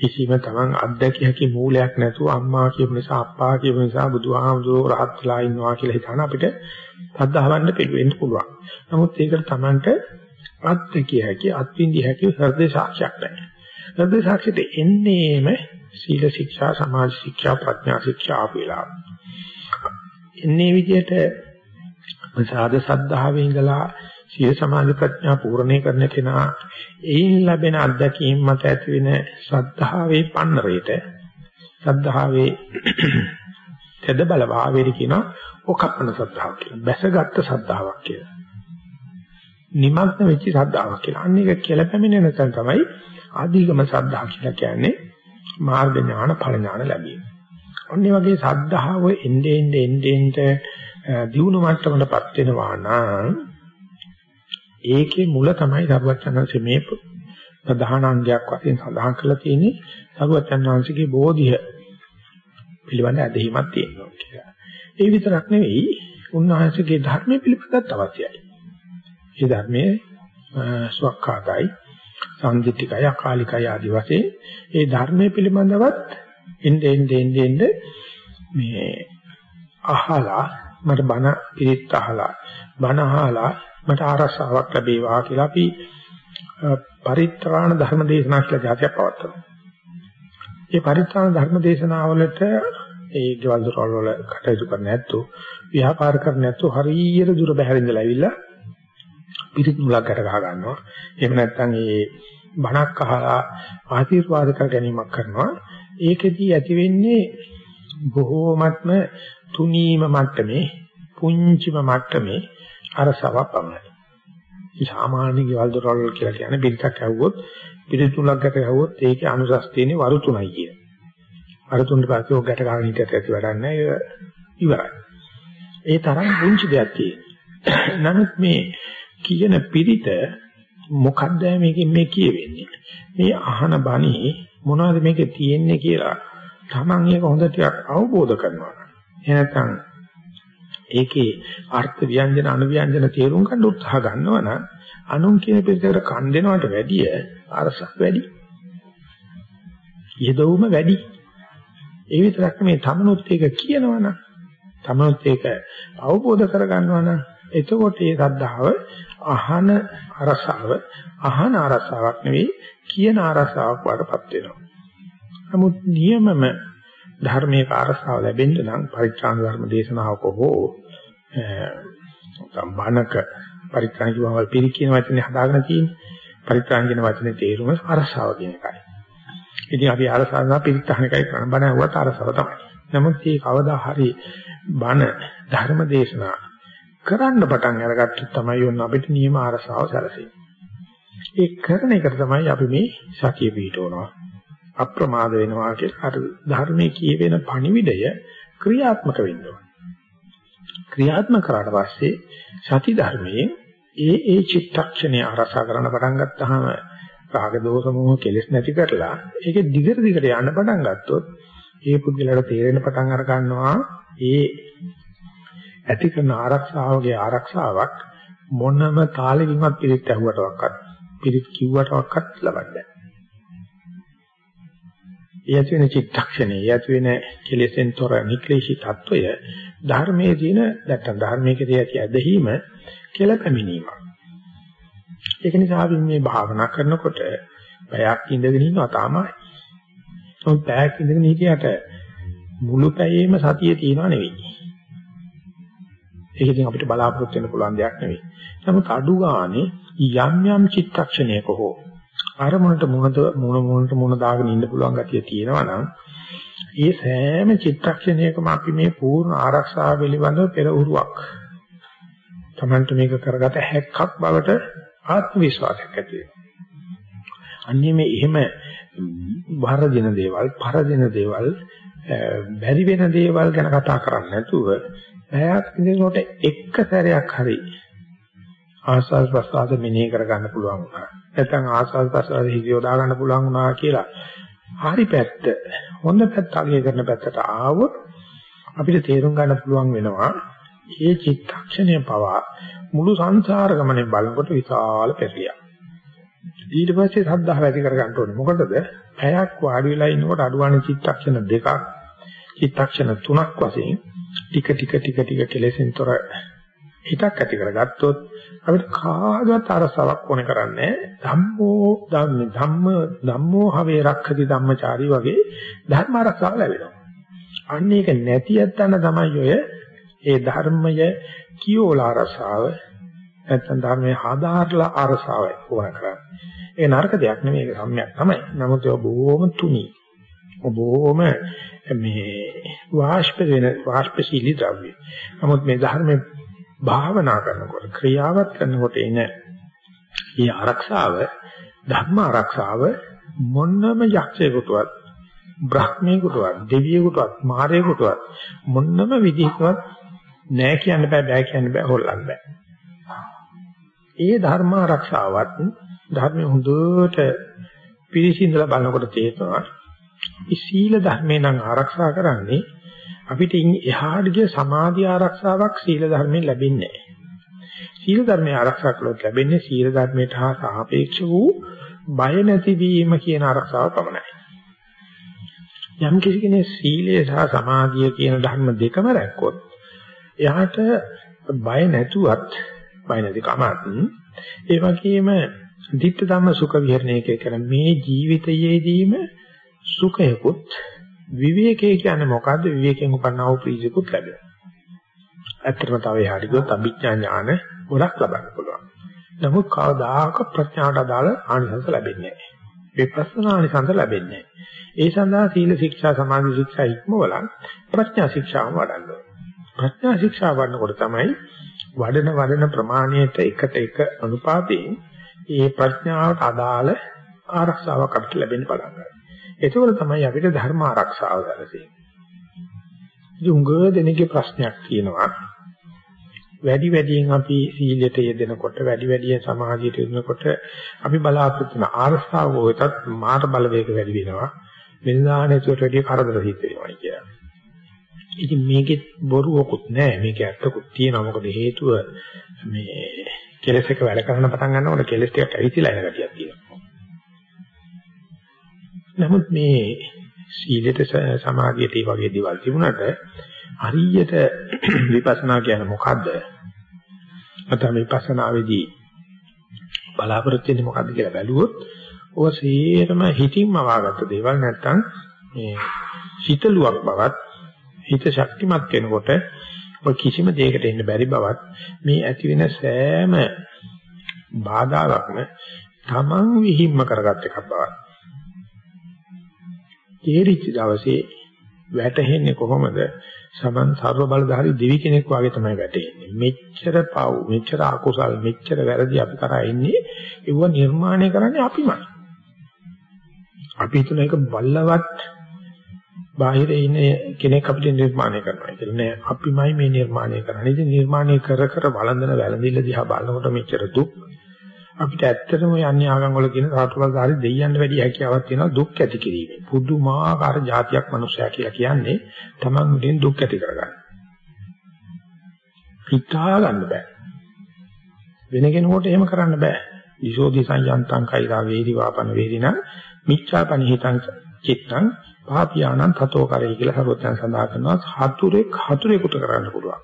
කිසිම තමන් අත්දැකිය හැකි මූලයක් නැතුව අම්මා කියපු නිසා අප්පා කියපු නිසා බුදුහාමුදුරුවෝ රහත් වෙලා ඉන්නවා කියලා හිතන අපිට සද්ධාවන්න පිළිවෙන්න පුළුවන්. නමුත් ඒකට තමන්ට අත්දැකිය හැකි අත්විඳිය හැකි හෘදේ සාක්ෂියක් නැහැ. හෘදේ සාක්ෂියට එන්නේම සීල ශික්ෂා සමාධි ශික්ෂා ප්‍රඥා ශික්ෂා ආපේලා. එන්නේ විදිහට සාද සද්ධාවේ ඉඳලා සීල සමාධි ප්‍රඥා පූර්ණේ කරන කෙනා එයින් ලැබෙන අත්දැකීම් මත ඇති වෙන ශ්‍රද්ධාවේ පන්නරේට ශ්‍රද්ධාවේ තෙද බල භාවයට කියන ඔකප්පන ශ්‍රද්ධාව කියලා. බැසගත් ශ්‍රද්ධාවක් කියලා. නිමග්න වෙච්ච ශ්‍රද්ධාවක් කියලා. අන්න ඒක කියලා පැමිණෙන තැන තමයි ආදීගම ශ්‍රද්ධාව කියලා කියන්නේ මාර්ග ඥාන ඵල ඥාන ලැබීම. ඔන්නේ වගේ ශ්‍රද්ධාව එnde ende ende ende දියුණු මට්ටමකටපත් වෙනවා නම් ඒකේ මුල තමයි සරුවචනංශයේ මේ ප්‍රධාන අංගයක් වශයෙන් සඳහන් කරලා තියෙන්නේ සරුවචනංශගේ බෝධිය පිළිබඳ ඇදහිමක් තියෙනවා කියලා. ඒ විතරක් නෙවෙයි උන්වහන්සේගේ ධර්මයේ පිළිපදත් අවශ්‍යයි. ඒ ධර්මයේ ස්වකහාතයි සංදිත්තිකය අකාලිකය ආදී වශයෙන් ඒ ධර්මයේ පිළිබඳවත් එnde ende ende ende මේ අහලා මට බණ පිළිත් අහලා බණ අහලා මට ආරසාවක් ලැබේවා කියලා අපි පරිත්‍රාණ ධර්ම දේශනා කියලා જાතියක් පවත්වනවා. මේ පරිත්‍රාණ ධර්ම දේශනාවලට ඒ ගෙවල් දොරවල් වල කටයුතු කරන්නේ නැත්තු ව්‍යාපාර කරන්නේ නැත්තු හරියට දුර බැහැර ඉඳලා ඇවිල්ලා පිරිත් මුලක් ගැට ගහ ගන්නවා. එහෙම නැත්නම් ඒ බණක් අහලා ආශිර්වාද කර ගැනීමක් කරනවා. ඒකෙදී ඇති වෙන්නේ බොහෝමත්ම තුනීම මට්ටමේ පුංචිම මට්ටමේ අරසව පමණයි. සාමාන්‍ය ගෙවල් දොරවල් කියලා කියන්නේ බිල්ටක් ඇහුවොත් පිළිතුලක් ගැට ඇහුවොත් ඒකේ අනුසස් තියෙන්නේ වරු තුනයි කියන. වරු තුනට පස්සේ ඔය ගැට ගන්න හිටියට ඇති වැඩක් නැහැ. ඉවරයි. ඒ තරම් පුංචි දෙයක් තියෙනවා. නමුත් මේ කියන පිරිත මොකද්ද මේකෙන් මේ කියවෙන්නේ? මේ අහන බණේ මොනවද මේකේ තියෙන්නේ කියලා Taman එක හොඳ ටිකක් අවබෝධ කරනවා. එහෙනම් ඒකේ අර්ථ ව්‍යංජන අනුව්‍යංජන තේරුම් ගන්න උත්සාහ ගන්නවා නම් අනුන් කියන පිළිතර කන් දෙනවට වැඩිය අරසක් වැඩි. යෙදවුම වැඩි. ඒ විතරක් මේ තමනුත් ඒක කියනවනම් තමනුත් ඒක අවබෝධ කරගන්නවා නම් එතකොට ඒ ශ්‍රද්ධාව අහන අරසාව අහන අරසාවක් නෙවෙයි කියන අරසාවක් වඩපත් වෙනවා. නමුත් නියමම ධර්මයේ අරසාව ලැබෙන්න නම් පරිත්‍රාණ ධර්ම දේශනාවක හෝ සම්බානක පරිත්‍රාණ කියවවල් පිළි කියන වචනේ හදාගෙන තියෙන්නේ. පරිත්‍රාණ කියන වචනේ තේරුම අරසාව කියන එකයි. ඉතින් අපි අරසාව පිළිත්තහන එකයි කරන බණ ඇහුවත් අරසාව තමයි. නමුත් මේ කවදා හරි බණ ධර්ම දේශනා කරන්න පටන් අරගත්තොත් තමයි ඔන්න අපිට නියම අරසාව සැලසෙන්නේ. ඒ කරන එකට තමයි අපි මේ සතිය පිටවනවා. අප්‍රමාද වෙනවා කියලා අර ධර්මයේ කියවෙන පණිවිඩය ක්‍රියාත්මක වෙන්න ඕන. ක්‍රියාත්මක කරාට පස්සේ සති ධර්මයේ ඒ ඒ චිත්තක්ෂණය අරසා කරන්න පටන් ගත්තාම රාග දෝෂ මොහ කෙලෙස් නැති කරලා ඒකේ දිගට දිගට යන්න පටන් ගත්තොත් ඒ පුද්ගලයාට තේරෙන පටන් අර ගන්නවා ඒ ඇති කරන ආරක්ෂාවගේ ආරක්ෂාවක් මොනම තාලෙකින්වත් පිළිත් ඇහුවටවත් පිළිත් කිව්වටවත් ලබන්නේ ඒ යතු වෙන චිත්තක්ෂණේ යතු වෙන කෙලෙසෙන් තොර නික්ලේශී తত্ত্বය ධර්මයේ තියෙන නැත්නම් ධර්මයකදී ඇති ඇදහිම කියලා පැමිණීම. ඒක නිසා අපි මේ භාවනා කරනකොට පැයක් ඉඳගෙන ඉන්නවා තමයි. නමුත් පැයක් ඉඳගෙන හිටියට මුළු පැයෙම සතිය තියනවා නෙවෙයි. ඒක ඉතින් අපිට බලාපොරොත්තු වෙන්න පුළුවන් දෙයක් නෙවෙයි. නමුත් අඩු ගානේ යම් යම් චිත්තක්ෂණයක හෝ අරමුණට මුහුණ මුහුණ මුහුණට මුහුණ දාගෙන ඉන්න පුළුවන් ගතිය තියෙනවා නම් ඒ සෑම චිත්තක්ෂණයකම අපි මේ පූර්ණ ආරක්ෂාව පිළිබඳව පෙරහුරුවක්. Tamanට මේක කරගත හැක්කක් බවට ආත්ම විශ්වාසයක් ඇති වෙනවා. අන්නේ මේ එහෙම වරදින දේවල්, පරදින දේවල්, බැරි වෙන දේවල් ගැන කතා කරන්නේ නැතුව පැයක් ඉඳනකොට එක සැරයක් හරි ආස්වාද ප්‍රසආද මෙනෙහි කර ගන්න පුළුවන් වුණා. නැත්නම් ආස්වාද ප්‍රසආද හිතියොදා ගන්න පුළුවන් වුණා කියලා. හරි පැත්ත, හොඳ පැත්ත අගය කරන පැත්තට ආවොත් අපිට තේරුම් ගන්න පුළුවන් වෙනවා මේ චිත්තක්ෂණය පවා මුළු සංසාර ගමනේ බලනකොට විශාල පෙරලියක්. ඊට පස්සේ සද්ධාව ඇති කර ගන්න ඕනේ. මොකටද? පැයක් වාඩි වෙලා ඉන්නකොට අඩුවන්නේ චිත්තක්ෂණ දෙකක්, චිත්තක්ෂණ තුනක් වශයෙන් ටික ටික ටික ටික කෙලෙසෙන්තර හිතක් ඇති කරගත්තොත් අපිට කාගවත් අරසාවක් ඕනේ කරන්නේ ධම්මෝ ධම්ම ධම්ම ධම්මෝ හවේ රක්ඛති ධම්මචාරී වගේ ධර්ම ආරක්ෂාව ලැබෙනවා. අන්න ඒක නැති යත්තන තමයි ඔය ඒ ධර්මය කියෝලා රසාව නැත්නම් ධර්මයේ ආධාරලා අරසාව ඕන කරන්නේ. ඒ නරක දෙයක් නෙමෙයි ඒක සම්‍යක් තමයි. නමුත් ඒක බොහොම තුනි. බොහොම මේ වාෂ්ප වෙන වාෂ්පශීලී ද්‍රව්‍ය. නමුත් මේ ධර්මයේ භාවනා කරනකොට ක්‍රියාවත් කරනකොට එන මේ ආරක්ෂාව ධර්ම ආරක්ෂාව මොන්නම යක්ෂයෙකුටවත් බ්‍රහ්මයෙකුටවත් දෙවියෙකුටවත් මාරයෙකුටවත් මොන්නම විදිහකවත් නෑ කියන්න බෑ බෑ කියන්න බෑ හොල්ලන්න බෑ. ඒ ධර්ම ආරක්ෂාවත් ධර්මයේ හොඳට පිළිසිඳලා බලනකොට තේරෙනවා මේ සීල ධර්මේ නම් ආරක්ෂා කරන්නේ අපිට එහාට ගිය සමාධි ආරක්ෂාවක් සීල ධර්මයෙන් ලැබෙන්නේ නැහැ. සීල ධර්මයේ ආරක්ෂා කළොත් ලැබෙන්නේ සීල ධර්මයට හා සාපේක්ෂ වූ බය නැතිවීම කියන ආරක්ෂාව පමණයි. යම් කිසි කෙනෙක් සීලය සහ සමාධිය කියන ධර්ම දෙකම රැක්කොත් එයාට බය නැතුවත් බය නැති කමත් ඒ වගේම ධිට්ඨ ධම්ම සුඛ විහරණය කියන මේ ජීවිතයේදීම සුඛයකුත් විවේකයේ කියන්නේ මොකද්ද විවේකයෙන් උපන්නා වූ ප්‍රීතියකුත් ලැබෙනවා. ඇත්තටම තව එහාට ගියොත් අභිඥා ඥාන ගොඩක් ලබන්න පුළුවන්. නමුත් කවදාක ප්‍රඥාවට අදාළ ආනිසංස ලැබෙන්නේ නැහැ. විපස්සනා ආනිසංස ලැබෙන්නේ නැහැ. ඒ සඳහා සීල ශික්ෂා සමාධි ශික්ෂා ඉක්මවලා ප්‍රඥා ශික්ෂාව වඩන්න ඕනේ. ප්‍රඥා ශික්ෂා වඩනකොට තමයි වඩන වඩන ප්‍රමාණයට එකට එක අනුපාතයෙන් ඒ ප්‍රඥාවට අදාළ ආරක්ෂාවක් අපිට ලැබෙන්න පටන් ගන්නවා. ඒකවල තමයි අපිට ධර්ම ආරක්ෂාව ගැලසෙන්නේ. ඉතින් උඟ දෙනගේ ප්‍රශ්නයක් තියෙනවා. වැඩි වැඩියෙන් අපි සීලයට යෙදෙනකොට වැඩි වැඩියෙන් සමාධියට යෙදෙනකොට අපි බලාපොරොත්තු වෙන ආරක්ෂාව වෙතත් මාත බලවේග වැඩි වෙනවා. වෙනදා නැතුවට වැඩි කරදර සිද්ධ වෙනවා කියලා. ඉතින් මේකේ බොරුවකුත් නැහැ. මේක ඇත්තකුත් තියෙනවා. මොකද හේතුව මේ කෙලස් එක වැඩ කරන පටන් ගන්නකොට කෙලස් ටිකක් ඇවිසිලා යන ගතියක් තියෙනවා. නමුත් මේ සීලයට සමාධියට මේ වගේ දේවල් තිබුණාට හරියට විපස්සනා කියන්නේ මොකද්ද? නැත්නම් විපස්සනාවේදී බලාපොරොත්තු වෙන්නේ මොකද්ද කියලා බැලුවොත් ඔය සේරම හිතින්ම වාගත්ත දේවල් නැත්නම් මේ හිතලුවක් බවත් හිත ශක්තිමත් වෙනකොට ඔය කිසිම දෙයකට එන්න බැරි බවත් මේ ඇති වෙන සෑම බාධාවක්ම තමන් විහිම්ම කරගත් එකක් බවත් තේරිච්ච දවසේ වැටෙන්නේ කොහොමද? සමන් ਸਰව බලධාරී දෙවි කෙනෙක් වගේ තමයි වැටෙන්නේ. මෙච්චර පව්, මෙච්චර අකුසල්, මෙච්චර වැරදි අපි කරා ඉන්නේ ඒව නිර්මාණය කරන්නේ අපිමයි. අපි හිතන එක බල්ලවත් බාහිර ඉන්න කෙනෙක් අපිට නිර්මාණය කරනවා කියලා නෑ අපිමයි මේ නිර්මාණය කරන්නේ. ඉතින් නිර්මාණය කර කර වළඳන වැළඳිල්ල දිහා බලනකොට මෙච්චර දුක් අපිට ඇත්තටම යන්නේ ආගම් වල කියන සාතුවල්ධාරි දෙයියන්ට වැඩි හැකියාවක් තියෙනවා දුක් ඇති කිරීමේ. පුදුමාකාර જાතියක් මනුස්සයා කියලා කියන්නේ Taman මුලින් දුක් ඇති කරගන්න. හිතා ගන්න බෑ. වෙන කෙනෙකුට එහෙම කරන්න බෑ. විසෝධි සංයන්තං කෛරා වේදි වාපන වේදිනා මිච්ඡාපනිහිතං චිත්තං පාපියානං තතෝ කරේ කියලා සරුවචන සඳහන් කරනවා හතුරෙක් හතුරෙකුට කරන්න පුළුවන්.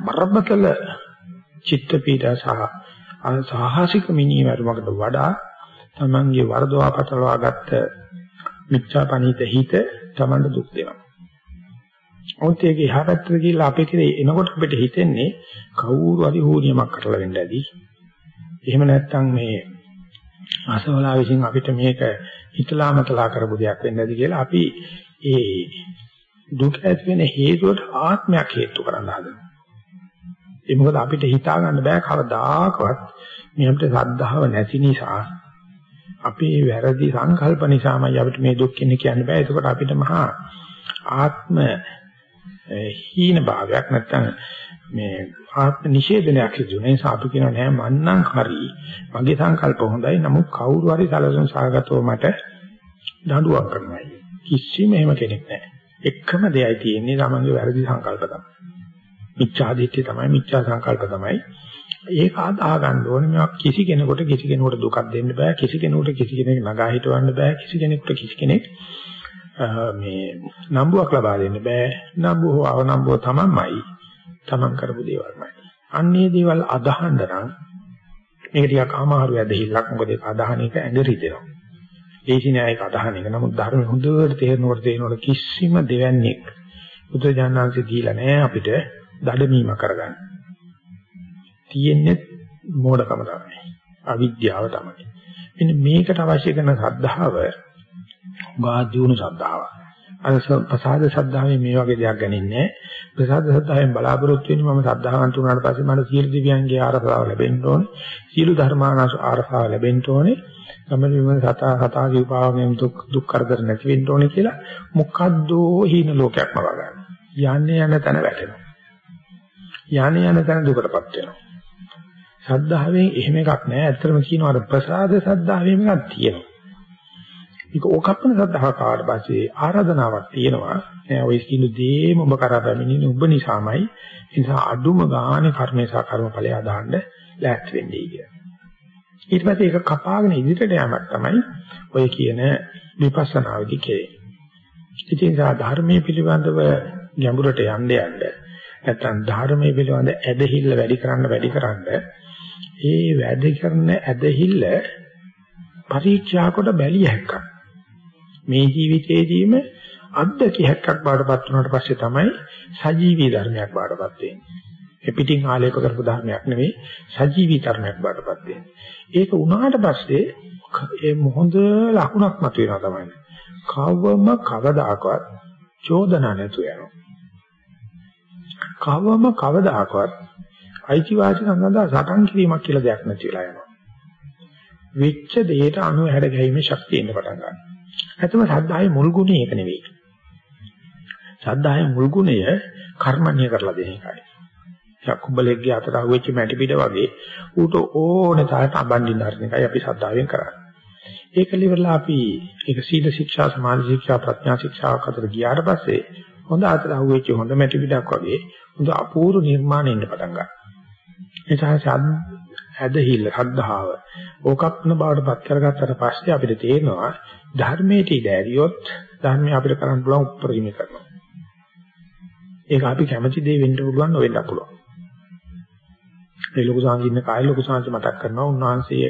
බරපතල චිත්ත පීඩා සහ සාහසික මිනිවරුමකට වඩා තමන්ගේ වරදවා පටලවා ගත්ත මිච්ඡාපනිත හිත තමන්ට දුක් දෙනවා. ඔත් ඒක එහා පැත්තට ගිහිල්ලා අපේ කෙරේ එනකොට අපිට හිතෙන්නේ කවුරු හරි හෝනියමක් කරලා වෙන්න ඇති. එහෙම නැත්නම් මේ අසවලා විසින් අපිට මේක හිතලාමතලා කරපු දෙයක් වෙන්න ඇති කියලා අපි ඒ දුක ඇති වෙන හේතුවට ආත්මයක් හේතු කරන්න හදනවා. ඒ මොකද අපිට හිතා ගන්න බෑ කවදාකවත් මේ අපිට සද්ධාව නැති නිසා. අපේ වැරදි සංකල්ප නිසාමයි අපිට මේ දුක් කියන්නේ කියන්න බෑ. ඒකෝට අපිට මහා ආත්ම හීන භාවයක් නැත්තම් මේ ආත්ම නිෂේධනයක් සිදු වෙන නිසා අපි කියනවා නෑ මන්නම් හරි. මගේ සංකල්ප හොඳයි. නමුත් කවුරු හරි සැලසුම් සාගතව මට දඬුවම් කරනවා. කිසිම එහෙම කෙනෙක් නෑ. එකම දෙයයි තියෙන්නේ තමන්ගේ වැරදි සංකල්ප තමයි. මිච්ඡා දිට්ඨිය තමයි මිච්ඡා සංකල්ප තමයි. ඒක අදා ගන්න ඕනේ. මේවා කිසි කෙනෙකුට කිසි කෙනෙකුට දුකක් දෙන්න බෑ. කිසි කෙනෙකුට කිසි කෙනෙක් නගා හිටවන්න බෑ. කිසි කෙනෙකුට කිසි කෙනෙක් මේ නම්බුවක් ලබා දෙන්න බෑ. නම්බුව හෝ අවනම්බුව තමන්මයි. තමන් කරපු දේවල්මයි. අන්නේ දේවල් අදහන්න නම් මේක ටිකක් අමාරු ඇදහිල්ලක්. මොකද ඒක අදහන එක ඇඟ රිදෙනවා. ඒසි නෑ ඒක අදහන එක. නමුත් ධර්ම හොඳට තේරෙනකොට තේරෙනකොට කිසිම දෙවන්නේක් බුදුජානනාංශ දීලා නෑ අපිට. දඩමීම කරගන්න තියෙන්නේ මෝඩකම තමයි අවිද්‍යාව තමයි මෙන්න මේකට අවශ්‍ය කරන ශ්‍රද්ධාව වාද්‍යුණු ශ්‍රද්ධාව. අර ප්‍රසාද ශ්‍රද්ධාවේ මේ වගේ දෙයක් ගන්නේ ප්‍රසාද ශ්‍රද්ධාවෙන් බලාපොරොත්තු වෙන්නේ මම ශ්‍රද්ධාවන්ත වුණාට පස්සේ මට සියලු දිව්‍යයන්ගේ ආරසාව ලැබෙන්න ඕනේ. සියලු ධර්මානාස ආරසාව ලැබෙන්න ඕනේ. ගමන විමන සතා සතා විපාකයෙන් දුක් දුක් කරදර නැති වෙන්න ඕනේ කියලා මොකද්ද හීන ලෝකයක්ම වගන්න. යන්නේ යන තැන වැටෙනවා. යන්නේ යන තැන දුකටපත් වෙනවා. සද්ධාවෙන් එහෙම එකක් නැහැ. ඇත්තටම කියනවා අර ප්‍රසාද සද්ධාවෙම එකක් තියෙනවා. මේක ඕකප්පන සද්ධාව කාට පස්සේ ආරාධනාවක් තියෙනවා. නෑ ඔය කිනු දේම ඔබ කරා පැමිණෙන ඔබ නිසාමයි. ඒ නිසා අඩුම ගානේ කර්මේ සහ කර්මඵලය අදාන්න ලෑස්ති වෙන්නේ කියලා. ඊට පස්සේ ඒක කපාගෙන ඉදිරියට යamak තමයි ඔය කියන විපස්සනා විදි කෙරේ. ඉතින් සා ධර්මයේ පිළිබඳව ගැඹුරට යන්න යන්න නැත්නම් ධර්මයේ පිළිබඳ ඇදහිල්ල වැඩි කරන්න වැඩි කරන්න ඒ වැඩි කරන ඇදහිල්ල පරීක්ෂා කොට බැලිය හැක්කක්. මේ ජීවිතේදීම අද්දකියක් බාටපත් වුණාට පස්සේ තමයි සජීවී ධර්මයක් බාටපත් වෙන්නේ. ඒ පිටින් ආලේප කරපු ධර්මයක් නෙවෙයි සජීවී ධර්මයක් බාටපත් වෙන්නේ. ඒක වුණාට පස්සේ ඒ මොහොඳ ලකුණක් මතුවෙනවා තමයි. කවම කවදාකවත් චෝදනා නැතුව යනවා. කවම කවදාකවත් අයිතිවාසිකම් සඳහා සටන් කිරීමක් කියලා දෙයක් නැති වෙලා යනවා. වෙච්ච දෙයට අනු හැඩ ගැනීමේ ශක්තිය ඉන්න පටන් ගන්නවා. ඇත්තම සද්ධායේ මුල් ගුණය ඒක නෙවෙයි. සද්ධායේ මුල් ගුණය කර්මණ්‍ය කරලා දෙන එකයි. යකුබලෙක්ගේ අතට අහුවෙච්ච මැටි පිට වගේ ඌට ඕනේ තාලට අබන්දින්න හරින එකයි අපි සද්ධාවෙන් කරන්නේ. ඒක liverලා අපි ඒක සීල ශික්ෂා සමාධි ශික්ෂා ප්‍රඥා ශික්ෂාවක් අතර ගියාට පස්සේ හොඳ අතට අහුවෙච්ච හොඳ මැටි පිටක් වගේ හොඳ අපූර්ව නිර්මාණෙ ඉන්න පටන් ගන්නවා. ඒ නිසා ඇදහිල්ල ශ්‍රද්ධාව ඕකප්න බවට පත් කරගත්තට පස්සේ අපිට තේරෙනවා ධර්මයට ඉඩ ඇරියොත් ධර්මය අපිට කරන්න පුළුවන් උපරිම කරනවා. ඒක අපි කැමති දේ වෙන්න පුළුවන් නොවෙන්න පුළුවන්. ඒ ලොකු සංගීන කාය ලොකු සංගීත මතක් කරනවා උන්වහන්සේ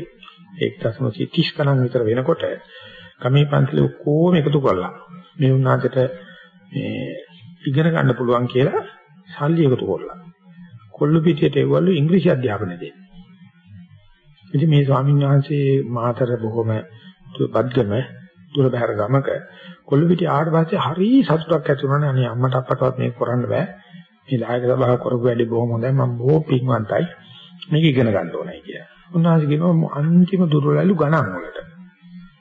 1.30 ගණන් විතර වෙනකොට ගමේ පන්සලේ ඔක්කොම එකතු කරලා මේ උන්වහන්සේට මේ ඉගෙන ගන්න පුළුවන් කියලා සල්ලි එකතු කරලා කොල්ල පිටියට ඒවලු ඉංග්‍රීසි අධ්‍යාපනය දෙන්නේ. ඉතින් මේ ස්වාමීන් වහන්සේ මාතර බොහොම බද්ගම දුර බැහැර ගමක කොළු පිටි ආවට පස්සේ හරි සතුටක් ඇති වුණානේ අනේ අම්මට අප්පටවත් මේක කරන්න බෑ මේ දායක සභාව කරපු වැඩි බොහොම හොඳයි මම බොහෝ පින්වන්තයි මේක ඉගෙන ගන්න ඕනයි කියලා. උන්වහන්සේ කියනවා අන්තිම දුර්වලලු ගණන් වලට.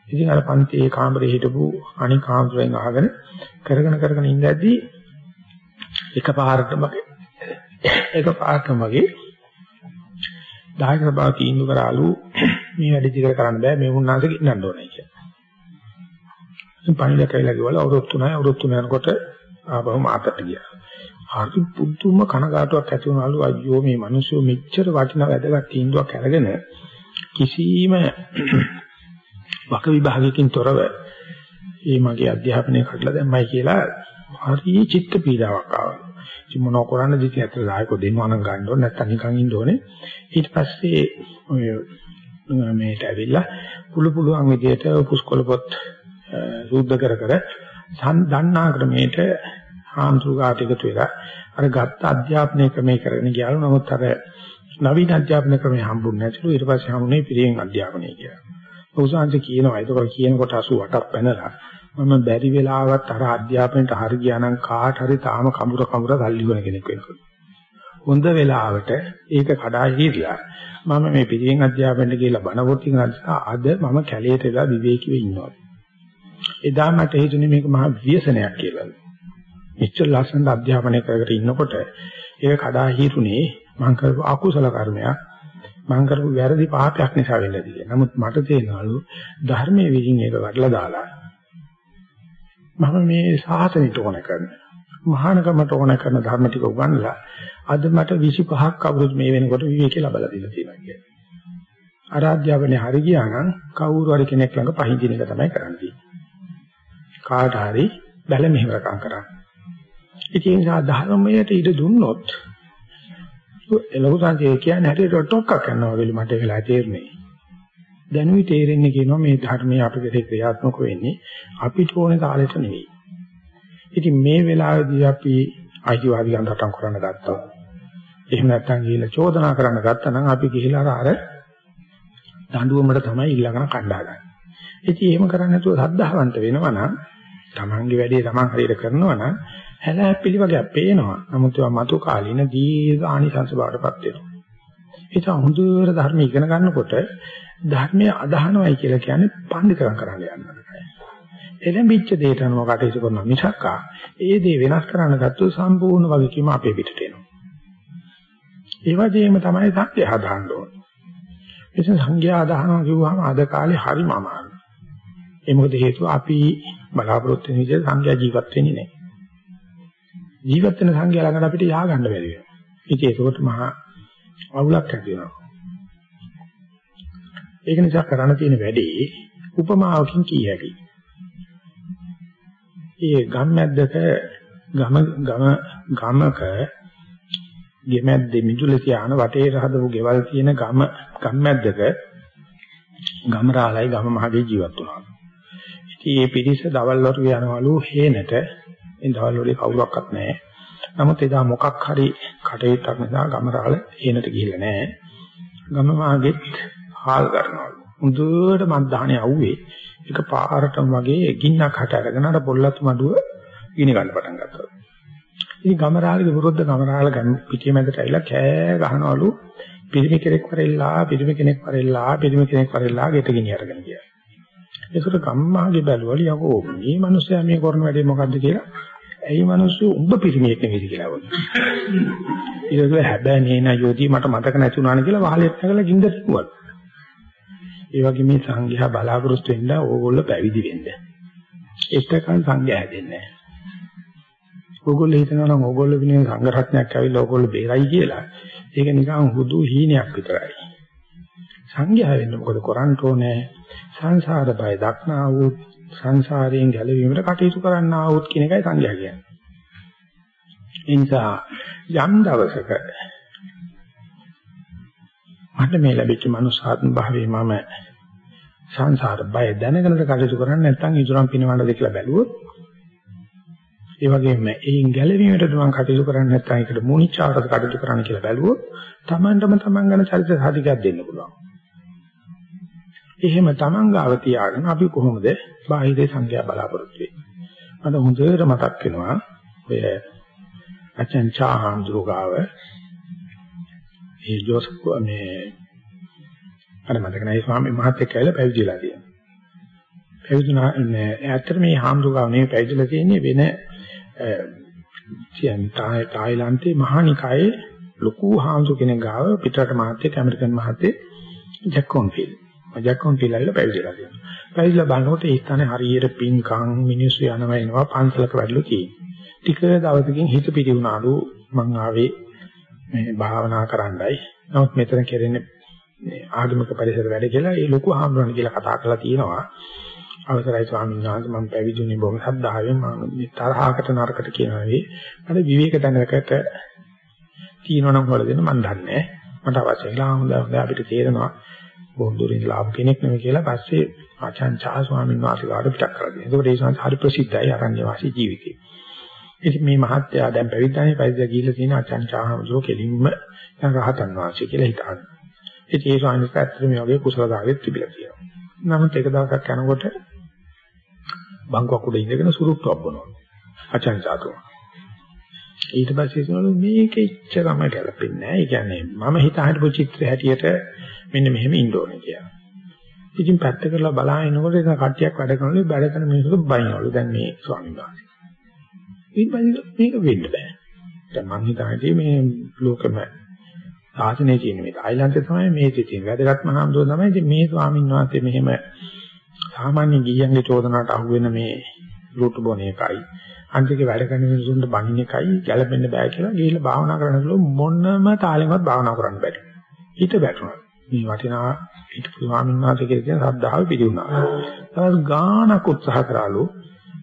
ඉතින් අර පන්තියේ කාමරේ හිටපු අනික් කාමරෙන් අහගෙන කරගෙන කරගෙන ඉඳද්දී එකපාරටම එකපාරටම වගේ දායක සභාව තීන්දුව කරාලු මේ වැඩ දිගට කරන්න බෑ මේ උන්වහන්සේ ඉන්නන්න ඕනයි කියලා. පණිඩ කයිලා ගිහලා අවුරුදු 3යි අවුරුදු 3 යනකොට ආපහු මාතට ගියා. හරි පුදුම කනගාටුවක් ඇති වුණාලු අයියෝ මේ මිනිස්සු මෙච්චර වටිනා වැදගත් තීන්දුවක් අරගෙන කිසිම වක විභාගයකින් තොරව ඒ මගේ අධ්‍යාපනය කඩලා දැම්මයි කියලා හරි චිත්ත පීඩාවක් ආවා. ඉතින් මොනව කරන්නද ඉතින් ඇත්තට ආයකෝ දෙන්නවා නම් ගන්න ඕනේ නැත්නම් නිකන් ඉන්න ඕනේ. ඊට පස්සේ ඔය මේට ඇවිල්ලා පුළු පුළුවන් විදිහට පුස්කොළ පොත් සූද්ධ කර කර දන්නා ක්‍රමයට ආන්තුගාට එකතු වෙලා අර ගත්ත අධ්‍යාපනය ක්‍රමයේ කරගෙන ගියාලු නමුත් අර නවීන අධ්‍යාපන ක්‍රමය හම්බුනේ නැතිලු ඊට පස්සේ හම්බුනේ පිරියෙන් අධ්‍යාපනය කියලා. උසාන්ත කියනවා ඒක කියනකොට 88ක් පැනලා මම බැරි වෙලාවත් අර අධ්‍යාපනයට හරි ගියා නම් කාට හරි තාම කඹුර කඹුර සල්ලි වෙන කෙනෙක් වෙනවා. හොඳ වෙලාවට ඒක කඩා හිරිලා මම මේ පිරියෙන් අධ්‍යාපනයට ගිහලා බණ පොත් ඉගෙන අද මම කැලේට වෙලා විවේකීව ඉන්නවා. එදා මට හිතුනේ මේක මහා ව්‍යසනයක් කියලා. මෙච්චර ලස්සන අධ්‍යාපනය කරගෙන ඉන්නකොට ඒක කඩා හිරුනේ මම කරපු අකුසල කර්මයක් මම කරපු වැරදි පාපයක් නිසා වෙන්නද කියලා. නමුත් මට තේරෙනවලු ධර්මයේ විදිහින් ඒක වඩලා දාලා මම මේ සාසනෙට ඕන කරන මහානකමට ඕන කරන ධර්ම ටික උගන්වලා අද මට 25ක් අවුරුදු මේ වෙනකොට විවේකී ලබලා දීලා තියෙනවා කියන්නේ. ආරාධ්‍යාවනේ හරි ගියා නම් කවුරු හරි කෙනෙක් ළඟ පහඳින එක තමයි කරන්නේ. කාට හරි බැල මෙහෙවරකම් කරන්නේ. ඉතින් ඒ ධර්මයට ඉඩ දුන්නොත් ලොකු සංකේ කියන්නේ හරියට ටොක්ක කරනවා වගේ මට වෙලා තේරෙන්නේ. දැනුයි තේරෙන්නේ කියනවා මේ ධර්මයේ අපිට ක්‍රියාත්මක වෙන්නේ අපිට ඕනේ තාලෙට නෙවෙයි. ඉතින් මේ වෙලාවේදී අපි අයිතිවාදිකම් රටම් කරන්න ගත්තා. එහෙම නැත්නම් ගිහිල්ලා චෝදනා කරන්න ගත්තා නම් අපි ගිහිල්ලා අර දඬුවමට තමයි ඊළඟන කණ්ඩායම. ඉතින් එහෙම කරන්නේ නැතුව සද්ධාවන්ත වෙනවා නම් තමන්ගේ වැඩේ තමන් හරියට කරනවා නම් හැලහැප්පිලි වගේක් පේනවා. නමුත් ඒවා මතු කාලින දීර්ඝ ආනිසංස බවටපත් වෙනවා. ඒක හොඳට ධර්ම ඉගෙන ගන්නකොට ධර්මයේ අදහනවයි කියලා කියන්නේ පඬිකම් කරන්න යනවා. එළඹිච්ච දේට අනුව කටයුතු කරනවා මිසක් ඒ දේ වෙනස් කරන්න ගත්තොත් සම්පූර්ණ වගකීම අපේ පිටට එනවා. ඒ වගේම තමයි සංඛ්‍යා හදාන්න ඕනේ. එතන සංඛ්‍යා හදානවා කිව්වම අද කාලේ හරිම අමාරුයි. ඒ මොකද හේතුව අපි බලාපොරොත්තු වෙන විදිහට සංඛ්‍යා ජීවත් වෙන්නේ නැහැ. ජීවත් වෙන සංඛ්‍යා ළඟට අපිට යආ ගන්න බැරි වෙනවා. ඉතින් ඒකත් මහා අවුලක් ඇති වෙනවා. ඒක නිසා කරන්න තියෙන වැඩේ උපමාවකින් කිය හැකියි. ඒ ගම්මැද්දක ගම ගම ගමක ගෙමැද්දේ මිදුල තියාන වටේ හදපු ගෙවල් තියෙන ගම ගම්මැද්දක ගමරාලයි ගම මහගේ ජීවත් වුණා. ඉතින් මේ පිරිස දවල් වරු යනවලු හේනට ඒ දවල් වල කවුරක්වත් නැහැ. නමුත් එදා මොකක් හරි කටයුත්තක් නිසා ගමරාල හේනට ගිහිල්ලා නැහැ. ගම මාගෙත් හාල් කරනවලු. හොඳට මන්දාහනේ අවුවේ එක පාරටම වගේ ගින්නක් හට අරගෙන අර පොල්ලත් මඩුව ගිනි ගන්න පටන් ගත්තා. ඉතින් ගමරාලගේ විරුද්ධ ගමරාල පිටිය මැදට ඇවිල්ලා කෑ ගහනවලු පිරිමි කෙනෙක් වරෙල්ලා පිරිමි කෙනෙක් වරෙල්ලා පිරිමි කෙනෙක් වරෙල්ලා ගෙට ගිනි අරගෙන ගියා. ඒකට ගම්මාගේ බැලුවලු යකෝ මේ මිනිස්සයා මේ කරන වැඩේ මොකද්ද කියලා ඇයි මිනිස්සු උඹ පිරිමියෙක් නෙවෙයි කියලා වගේ. ඊට හැබැයි නේන යෝධි මට මතක නැති වුණානේ කියලා වහලෙත් නැගලා ගින්දර කිව්වා. ඒ වගේ මේ සංඝයා බලාපොරොත්තු වෙන්න ඕගොල්ලෝ පැවිදි වෙන්න. එතකන් සංඝයා හැදෙන්නේ නැහැ. ඕගොල්ලෝ හිතනවා නම් ඕගොල්ලෝ විනේ සංඝ රත්නයක් ඇවිල්ලා ඕගොල්ලෝ බේරයි කියලා. ඒක නිකන් හුදු හීනයක් විතරයි. සංඝයා වෙන්න මොකද කරන්න ඕනේ? සංසාර බය දක්නා වූ සංසාරයෙන් ගැලවීමට කටයුතු කරන්න ආවොත් කියන එකයි සංඝයා කියන්නේ. ඒ නිසා යම් දවසක මට මේ ලැබිච්ච මනුසාත්ම භාවයේ මම සංසාර බය දැනගෙනද කටයුතු කරන්නේ නැත්නම් ඉදurang පිනවන්නද කියලා බැලුවොත් ඒ වගේම එයින් ගැලවීමට මම කටයුතු කරන්නේ නැත්නම් ඒකට මූණිච්චාවටද කටයුතු කරන්න කියලා බැලුවොත් Tamanටම Taman ගැන චරිත සාධිකයක් දෙන්න පුළුවන්. එහෙම Taman ගාව තියාගෙන අපි කොහොමද බාහිරේ සංඥා බලාපොරොත්තු වෙන්නේ? මට හොඳට මතක් වෙනවා ඔය අචන් චාහන්දුගාව ඒ ජෝසප් මේ අර මතක නැහැ ස්වාමීන් වහන්සේ කියලා පැවිදිලා තියෙනවා. පැවිදුණා ඇත්තට මේ හාමුදුරුවෝ නේ පැවිදිලා තියෙන්නේ වෙන කියන්නේ තායිලන්තේ මහානිකායේ ලොකු හාමුදුරු කෙනෙක් ගාව පිටරට මහත්තයෙක් ඇමරිකන් මහත්තයෙක් ජැක්කොන්ෆිල්. ජැක්කොන්ෆිල් ඇවිල්ලා පැවිදිලා තියෙනවා. පැවිදිලා බලනකොට ඒ ස්ථානේ හරියට පින්කම් මිනිස්සු යනවා එනවා පන්සලක වැඩලු තියෙනවා. ටික දවසකින් හිත පිටි වුණාලු මං ආවේ මේ භාවනා කරන්නයි. නමුත් මෙතන කෙරෙන්නේ ආගමික පරිසර වැඩ කියලා ඒ ලොකු ආම්රණ කියලා කතා කරලා තියෙනවා. අවසරයි ස්වාමීන් වහන්සේ මම පැවිදුනේ බොහොම ශ්‍රද්ධාවෙන් මම මේ තරහකට නරකට කියනවා නෙවෙයි. මට විවේක දැනකට තියෙනවනම් හොල දෙන්න මම දන්නේ මට අවශ්‍ය වෙලා හොඳ හොඳ අපිට තේරෙනවා බොහෝ දුරින් ඉඳලා ආපු කෙනෙක් නෙවෙයි කියලා පස්සේ ආචාන් චා ස්වාමීන් වහන්සේ කාට පිටක් කරලා දෙනවා. ඒකට ඒ සංස හරි ප්‍රසිද්ධයි අරණ්‍ය වාසී ජීවිතේ. ඉතින් මේ මහත්තයා දැන් පැවිද්දානේ පැවිද්දා ගිහිල්ලා තියෙන ආචාන් චාහමසෝ කෙලින්ම රහතන් වහන්සේ කියලා හිතාන. ඉතින් ඒ ස්වාමීන් වහන්සේ ඇත්තට මේ වගේ කුසලතාවෙත් තිබිලා තියෙනවා. නමුත් එක දවසක් යනකොට බංකුවක් උඩ ඉඳගෙන සුරුට්ටුවක් බොනවා. ආචාන් චාතුමා. ඊට පස්සේ කියනවලු මේක ඉච්චරම ගැලපෙන්නේ නැහැ. ඒ කියන්නේ මම හිත හිටපු චිත්‍රය හැටියට මෙන්න මෙහෙම ඉන්න ඕනේ කියලා. ඉතින් පැත්ත කරලා බලාගෙනකොට ඒක කට්ටියක් වැඩ කරනලු වැඩ කරන මිනිස්සු බයිනවලු දැන් මේ ස්වාමීන් වහන්සේ. ඊට පස්සේ මේක වෙන්න බෑ. දැන් මං හිතන්නේ මේ ලෝකෙම සාසනයේ තියෙන මේ තායිලන්තේ තමයි මේ තියෙන වැදගත්ම හාමුදුරුවෝ තමයි ඉතින් මේ ස්වාමීන් වහන්සේ මෙහෙම සාමාන්‍ය ගියන්ගේ චෝදනාවට අහු වෙන මේ ලුටු බොන එකයි අන්තිකේ වැඩ කරන මිනිසුන්ට බණින එකයි ගැලපෙන්න බෑ කියලා ගිහිල්ලා භාවනා කරනකොට මොනම තාලෙන්වත් භාවනා කරන්න බැරි. ඊට වැටුණා. මේ වටිනා ඊට ස්වාමීන් වහන්සේ කියන ශ්‍රද්ධාව පිළිුණා. තවත් ගානක් උත්සාහ කරාලු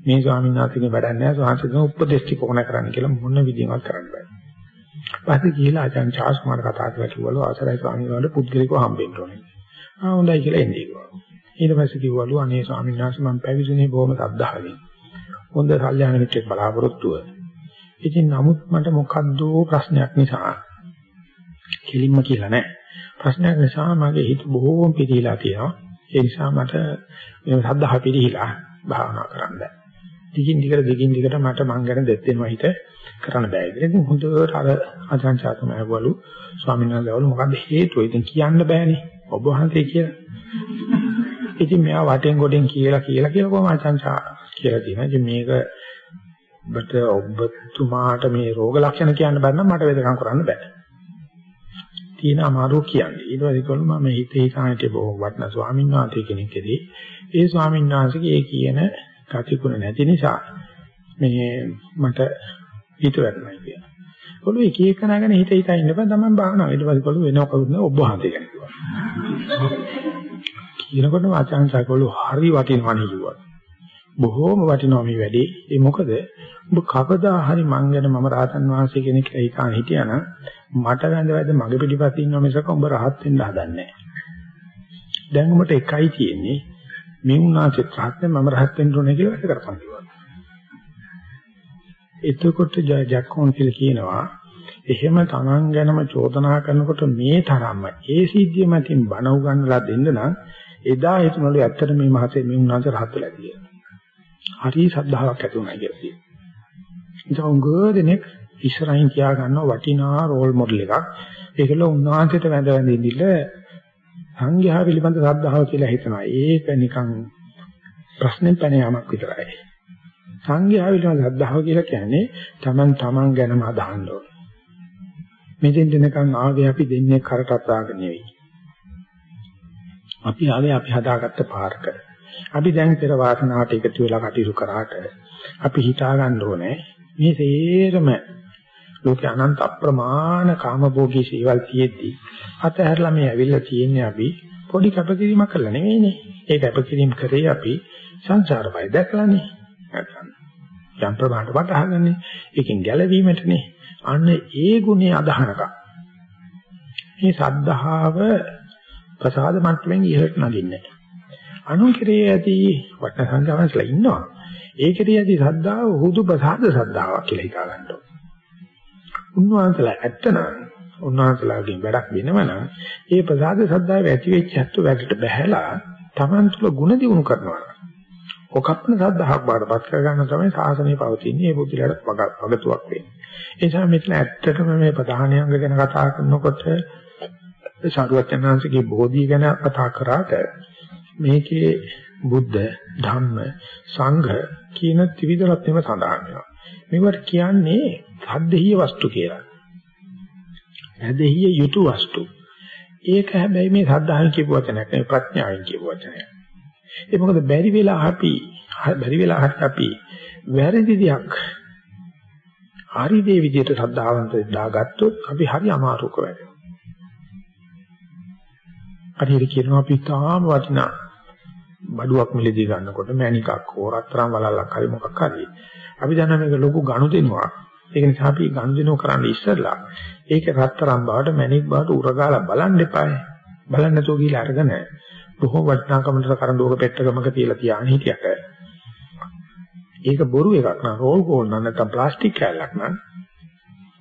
මේ ස්වාමීන් වහන්සේගේ වැඩක් නැහැ ස්වාමීන් වහන්සේ උපදේශ ටික ඕන කරන්න කියලා මොන විදිහවත් කරන්න බෑ. පස්සේ ගිහිල්ලා ආචාර්ය චාස් කුමාර කතා කරලා කිව්වලු ආසරයි ස්වාමීන් වහන්සේ පුද්ගලිකව හම්බෙන්න ඕනේ. ආ හොඳයි කියලා එන්නේ කිව්වා. ඊට පස්සේ කිව්වලු අනේ ස්වාමීන් වහන්සේ මම පැවිදුනේ බොහොම සද්ධාවෙන්. හොඳ කල්යාණ මිත්‍රෙක් බලාපොරොත්තුව. ඉතින් නමුත් මට මොකද්ද ප්‍රශ්නයක් නිසා කෙලින්ම කියලා නැහැ. ප්‍රශ්නයක් නිසා මගේ හිත බොහෝම පිළිහිලා තියෙනවා. ඒ නිසා මට මේ සද්ධා පිළිහිලා භාවනා කරන්න බෑ. දිගින් දිගට දිගින් දිගට මට මං ගැන දෙත් වෙනවා හිත කරන්න බෑ. ඉතින් හොඳට අර අජාන්චාතුම ඇහුවලු ස්වාමීන් වහන්සේවලු මොකද්ද හේතුව? ඉතින් කියන්න බෑනේ. ඔබ වහන්සේ කියලා. ඉතින් මෙයා වටෙන් ගොඩෙන් කියලා කියලා කියලා කොහොම අජාන්චා කියලා තියෙනවා. ඉතින් මේක ඔබට ඔබතුමාට මේ රෝග ලක්ෂණ කියන්න බෑ නම් මට වෙදකම් කරන්න බෑ. තියෙන අමාරුව කියන්නේ. ඊට පස්සේ කොළම මම හිතේ කාණිට බොහොම වටන ස්වාමීන් වහන්සේ කෙනෙක්ගෙදී ඒ ස්වාමීන් වහන්සේගේ ඒ කියන කතිකුණ නැති නිසා මේ මට හිත වැටුණා කියලා. කොළු එක එක නගන හිත හිතා ඉන්න බෑ තමයි භාවනාව. ඊට පස්සේ කොළු වෙනව කවුරුද ඔබ වහන්සේ ගැන කිව්වා. කියනකොට ආචාර්ය කොළු හරි වටිනවනේ කිව්වා. බොහෝම වටිනවා මේ වැඩේ. ඒ මොකද ඔබ කවදා හරි මං ගැන මම රහතන් වහන්සේ කෙනෙක් ඒ කාණ හිටියානම් මට වැඳ වැඳ මගේ පිටිපස්සේ ඉන්නව මිසක උඹ රහත් වෙන්න හදන්නේ නැහැ. දැන් උඹට එකයි තියෙන්නේ මේ උනාසේ රහත් මම රහත් වෙන්න ඕනේ කියලා වැඩ කරපන් කිව්වා. එතකොට ජැක්කොන් කියලා කියනවා එහෙම Taman ගැනම චෝදනා කරනකොට මේ තරම්ම ඒ සිද්ධිය මතින් බණ උගන්වලා දෙන්න නම් එදා හිතනලු ඇත්තට මේ මහසේ මේ උනාසේ රහත් වෙලා කියලා. හරි සද්ධාාවක් ඇති වුණා කියලා කියනවා. ඉතින් උංගෝදෙනෙක් ඉස්සරහින් තියා ගන්න වටිනා රෝල් මොඩල් එකක්. ඒකල උන්වහන්සේට වැඳ වැඳ ඉඳිල සංඝයා පිළිබඳ ශ්‍රද්ධාව කියලා හිතනවා. ඒක නිකන් ප්‍රශ්නෙන් පැන යාමක් විතරයි. සංඝයා පිළිබඳ ශ්‍රද්ධාව කියලා කියන්නේ Taman taman ගැනම අදහන්න ඕන. මෙතෙන් දෙනකන් ආවේ අපි දෙන්නේ කරටත් ආගෙන නෙවෙයි. අපි ආවේ අපි හදාගත්ත පාරක. අපි දැන් පෙර වාසනාවට එකතු වෙලා කටයුතු කරාට අපි හිතා ගන්න ඕනේ මේ සේරම ලෝක අනන්ත අප්‍රමාණ කාමභෝගී සේවල් තියෙද්දි අතහැරලා මේ ඇවිල්ලා තියෙන්නේ අපි පොඩි කැපකිරීමක් කරලා නෙවෙයිනේ. ඒ කැපකිරීම කරේ අපි සංසාර බය දැකලානේ. නැත්නම් යම් ප්‍රමාණයට වටහාගන්නේ. ඒකෙන් ගැලවීමටනේ. අන්න ඒ ගුණේ අදහනක. මේ සද්ධාව ප්‍රසාද මට්ටමින් ඉහළට නගින්නේ. අනුකිරිය ඇති වටන සංගමනස්ලා ඉන්නවා. ඒකෙදී ඇති සද්ධාව හුදු ප්‍රසාද සද්ධාවක් කියලා හිතා ගන්නවා. උන්වහන්සේලා ඇත්තනම් උන්වහන්සේලාගෙන් වැඩක් වෙනවනම් ඒ ප්‍රසාද සද්ධාව ඇති වෙච්ච හැත්තු වැඩට බහැලා Taman තුල ಗುಣ දිනු කරනවා. ඔකප්පන සද්ධාහක් බාටපත් කරගන්න තමයි සාසනය පවතින්නේ. ඒ බුද්ධිලට වගතුවක් වෙන්නේ. ඒ නිසා මෙතන ඇත්තටම මේ ප්‍රධානයංග ගැන කතා කරනකොට සාරුවත්යන්හන්සේගේ බෝධිය ගැන කතා කරාට මේකේ බුද්ධ ධම්ම සංඝ කියන ත්‍රිවිධ රත්නෙම සඳහන් වෙනවා. මේවට කියන්නේ සද්දෙහිය වස්තු කියලා. ඇදෙහිය යුතු වස්තු. ඒක හැබැයි මේ සද්ධාහන් කියපු වචනයක් නෙවෙයි ප්‍රඥාවෙන් කියපු වචනයක්. ඒ මොකද බැරි වෙලා අපි බැරි වෙලා අපි වැරදි දෙයක් හරි දේ විදිහට ශ්‍රද්ධාවන්ත දාගත්තොත් අපි හරි අමාරුක වැඩනවා. හරියට කියනවා අපි තාම වටිනා බඩුවක් මිලදී ගන්නකොට මැණිකක් හෝ රත්තරන් වලල්ලක් හරි මොකක් හරි අපි දන්නා මේක ලොකු ගනුදෙනුවක් ඒක නිසා අපි ගනුදෙනුව කරන්න ඉස්සෙල්ලා ඒක රත්තරන් බවට මැණික් බවට උරගාලා බලන්න එපායි. බලන්න නැතුව ගිහලා අරගෙන බොහෝ වටිනාකමකට කරඬුවක පෙට්ටකමක තියලා තියාගෙන හිටියට. ඒක බොරු එකක් නා රෝල් ගෝල් නම් නැත්නම් ප්ලාස්ටික් කෑල්ලක් නම්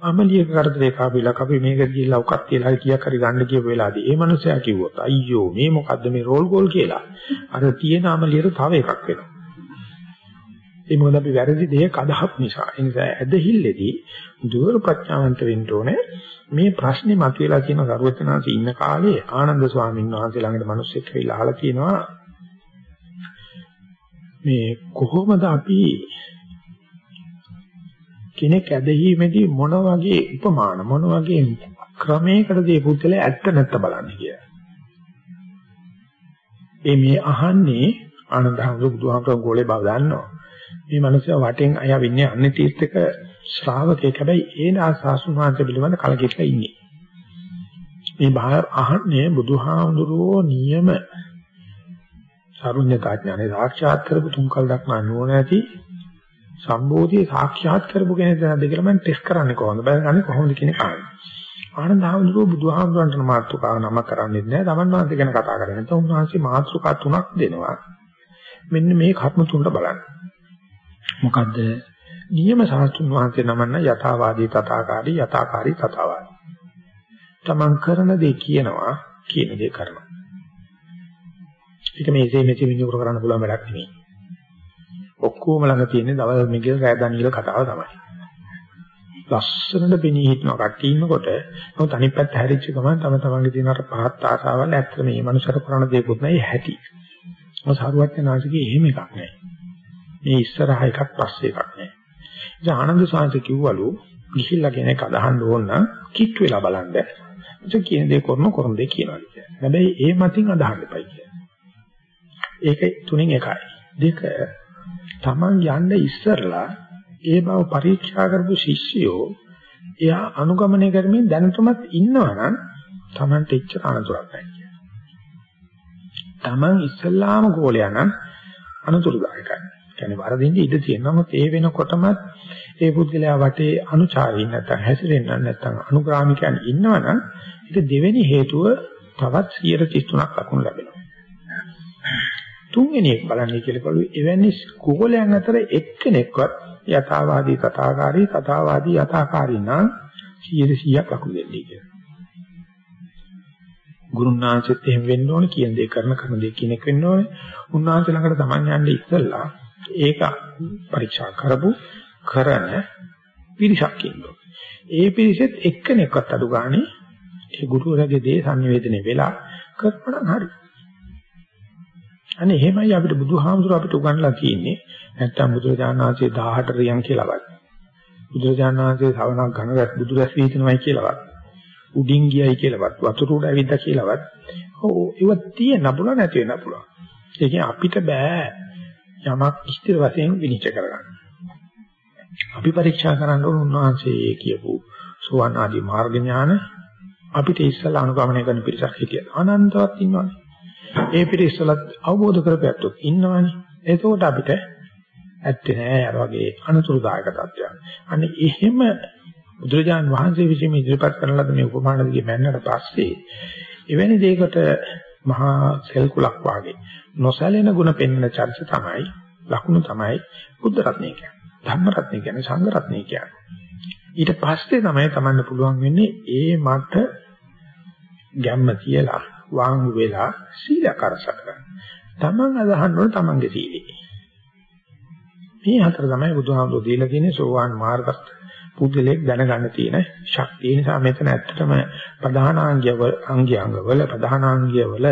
අමලියක කරදරේ කාපිලා අපි මේක ගිහිල්ලා උකක් තියලා හරි කීයක් හරි ගන්න කියපු වෙලාවදී ඒ මනුස්සයා කිව්වොත් අයියෝ මේ මොකද්ද මේ රෝල් ගෝල් කියලා? අර තියෙන අමලියට තව එකක් වෙනවා. ඒ මොකද අපි වැරදි දෙයක් අදහප් නිසා ඒ නිසා ඇදහිල්ලේදී දුර ප්‍රඥාවන්ත වෙන්න ඕනේ මේ ප්‍රශ්නේ මතුවලා තියෙන ගරුවචනාංශ ඉන්න කාලේ ආනන්ද ස්වාමීන් වහන්සේ ළඟට මිනිස්සෙක් ඇවිල්ලා අහලා කියනවා මේ කොහොමද අපි කෙනෙක් ඇදහිීමේදී මොන වගේ උපමාන මොන වගේ ක්‍රමයකටද මේ පුද්ගලයා ඇත්ත නැත්ත බලන්නේ කියලා. ඒ මේ අහන්නේ ආනන්ද හඳු බුදුහාමර ගෝලේ බව දන්නවා. මේ මිනිස්සු වටෙන් අය වින්නේ අන්නේ තීර්ථක ශ්‍රාවකෙක් හැබැයි ඒ ආසාසුන් වහන්සේ පිළිබඳ කලකිරලා ඉන්නේ. මේ බාහිර අහන්නේ බුදුහාමුදුරුවෝ නියම සරුඤ්ඤතා ඥානෙ සාක්ෂාත් කරපු තුන්කල් දක්නා නුවණ ඇති සම්බෝධිය සාක්ෂාත් කරපු කෙනෙක් නැද්ද කියලා මම ටෙස්ට් කරන්නේ කොහොමද බලන්නේ කොහොමද කියන කාරණා. ආනන්ද හාමුදුරුවෝ බුදුහාමුදුරන්ට මාතෘකාව නම කරන්නේ නැහැ. තමන් වහන්සේ ගැන කතා කරන්නේ නැත්නම් උන්වහන්සේ මාතෘකා තුනක් දෙනවා. මෙන්න මේ කර්ම තුනට බලන්න. මොකද්ද? නියම සාස්තුන් වහන්සේ නමන්න යථාවාදී තථාකාරී යථාකාරී තථාවාදී. තමන් කරන දේ කියනවා කියන දේ කරනවා. ඒක මේසේ මෙසේ විනියෝග කරන්න පුළුවන් වැඩක් නෙමෙයි. ඔක්කොම ළඟ තියෙන දවල් මිගිල් රෑ දනියල කතාව තමයි. ලස්සනට පෙනී හිටනවා කට්ටිය ඉන්නකොට නමුත් අනිත් පැත්ත හැරිච්ච ගමන් තම තමන්ගේ තියෙන අර පහත් ආසාවල් ඇත්ත මේ මනුස්සර කරන දේකුත් නැහැ හැටි. මොකද සාරුවත් යනාසිකේ එහෙම එකක් නැහැ. මේ ඉස්සරහ එකක් පස්සේ එකක් නෑ. ඉතින් ආනන්ද සාංශ කිව්වලු ගිහිල්ලා කෙනෙක් අදහන්න ඕන නම් කිට් වෙලා බලන්න. ඉතින් කියන දේ කරන කරන දේ කියනවා කියන්නේ. හැබැයි ඒ මතින් අදහන්න එපයි කියන්නේ. ඒක තුنين එකයි. දෙක Taman යන්න ඉස්සරලා ඒ බව පරීක්ෂා කරපු ශිෂ්‍යයෝ එයා අනුගමනය කරමින් දැනටමත් ඉන්නවා නම් Tamanට එච්චර අනතුරක් නැහැ කියන්නේ. Taman ඉස්සල්ලාම ගෝලයා නම් අනතුරුදායකයි. කියන්නේ වරදින්න ඉඩ තියෙනවා. නමුත් ඒ වෙනකොටම ඒ පුද්ගලයා වටේ අනුචාරී නැත්නම් හැසිරෙන්න නැත්නම් අනුග්‍රාමිකයන් ඉන්නවනම් ඒක දෙවෙනි හේතුව තවත් 133ක් ලකුණු ලැබෙනවා. තුන්වෙනි එක බලන්නේ කියලා කළු එවැනි කුගලයන් අතර එක්කෙනෙක්වත් යථාවාදී තථාකාරී තථාවාදී යථාකාරී නම් 100ක් ලකුණු දෙන්නේ කියලා. ගුරුනාංශෙත් එහෙම වෙන්න ඕනේ කියන දේ කරන කරන දේ කෙනෙක් වෙන්න ඕනේ. උන්වහන්සේ ළඟට Taman යන්නේ ඉස්සෙල්ලා ඒක පරීක්ෂා කරපු කරන පිරිසක් ඉන්නවා. ඒ පිරිසෙත් එක්කෙනෙක්වත් අඩු ගානේ ඒ ගුරුවරයාගේ දේ සංවේදනය වෙලා කරපണം හරි. අනේ එහෙමයි අපිට බුදුහාමුදුර අපිට උගන්ලා තියෙන්නේ. නැත්තම් බුදුරජාණන් වහන්සේ 18 රියන් කියලාවත්. බුදුරජාණන් වහන්සේ ශ්‍රවණක් ඝන රැස් බුදු රැස් වීතනවයි කියලාවත්. උඩින් ගියයි කියලාවත් වතුර උඩ ඇවිද්දා කියලාවත්. ඔව් ඒව තියෙන්න පුළුවන් නැති වෙන්න පුළුවන්. ඒ කියන්නේ අපිට බෑ යමක් ස්ථිර වශයෙන් විනිශ්චය කරගන්න. අපි පරීක්ෂා කරන්න ඕන උන්වහන්සේ කියපු සෝවන් ආදී මාර්ග ඥාන අපිට ඉස්සලා අනුගමනය කරන පිරිසක් හිටියද අනන්තවත් ඉන්නවනේ. ඒ පිරිසලත් අවබෝධ කරපැත්තොත් ඉන්නවනේ. එතකොට අපිට ඇත්තේ නෑ අර වගේ අනුතුරුදායක තත්ත්වයක්. අනේ එහෙම බුදුරජාන් වහන්සේ විසින් ඉදිරිපත් කරන ලද මේ උපමාන දිගේ මැන්නට පස්සේ එවැනි දෙයකට මහා සෙල් කුලක් වාගේ නොසැලෙන ಗುಣ පෙන්වන චර්ච තමයි ලකුණු තමයි බුද්ධ රත්නය කියන්නේ. ධම්ම රත්නය කියන්නේ සංඝ රත්නය කියන්නේ. ඊට පස්සේ තමයි තමන්න පුළුවන් වෙන්නේ ඒ මට ගැම්ම කියලා වාංගු වෙලා සීලයක් අරසක ගන්න. තමන් අදහන්න ඕන තමන්ගේ සීලේ. මේ හතර තමයි බුදුහාමුදුරුවෝ දීලා තියෙන්නේ සෝවාන් මාර්ගස්ත පුද්ගලයෙක් දැනගන්න තියෙන ශක්තිය. ඒ නිසා මෙතන ඇත්තටම ප්‍රධානාංගය අංගයංගවල ප්‍රධානාංගයවල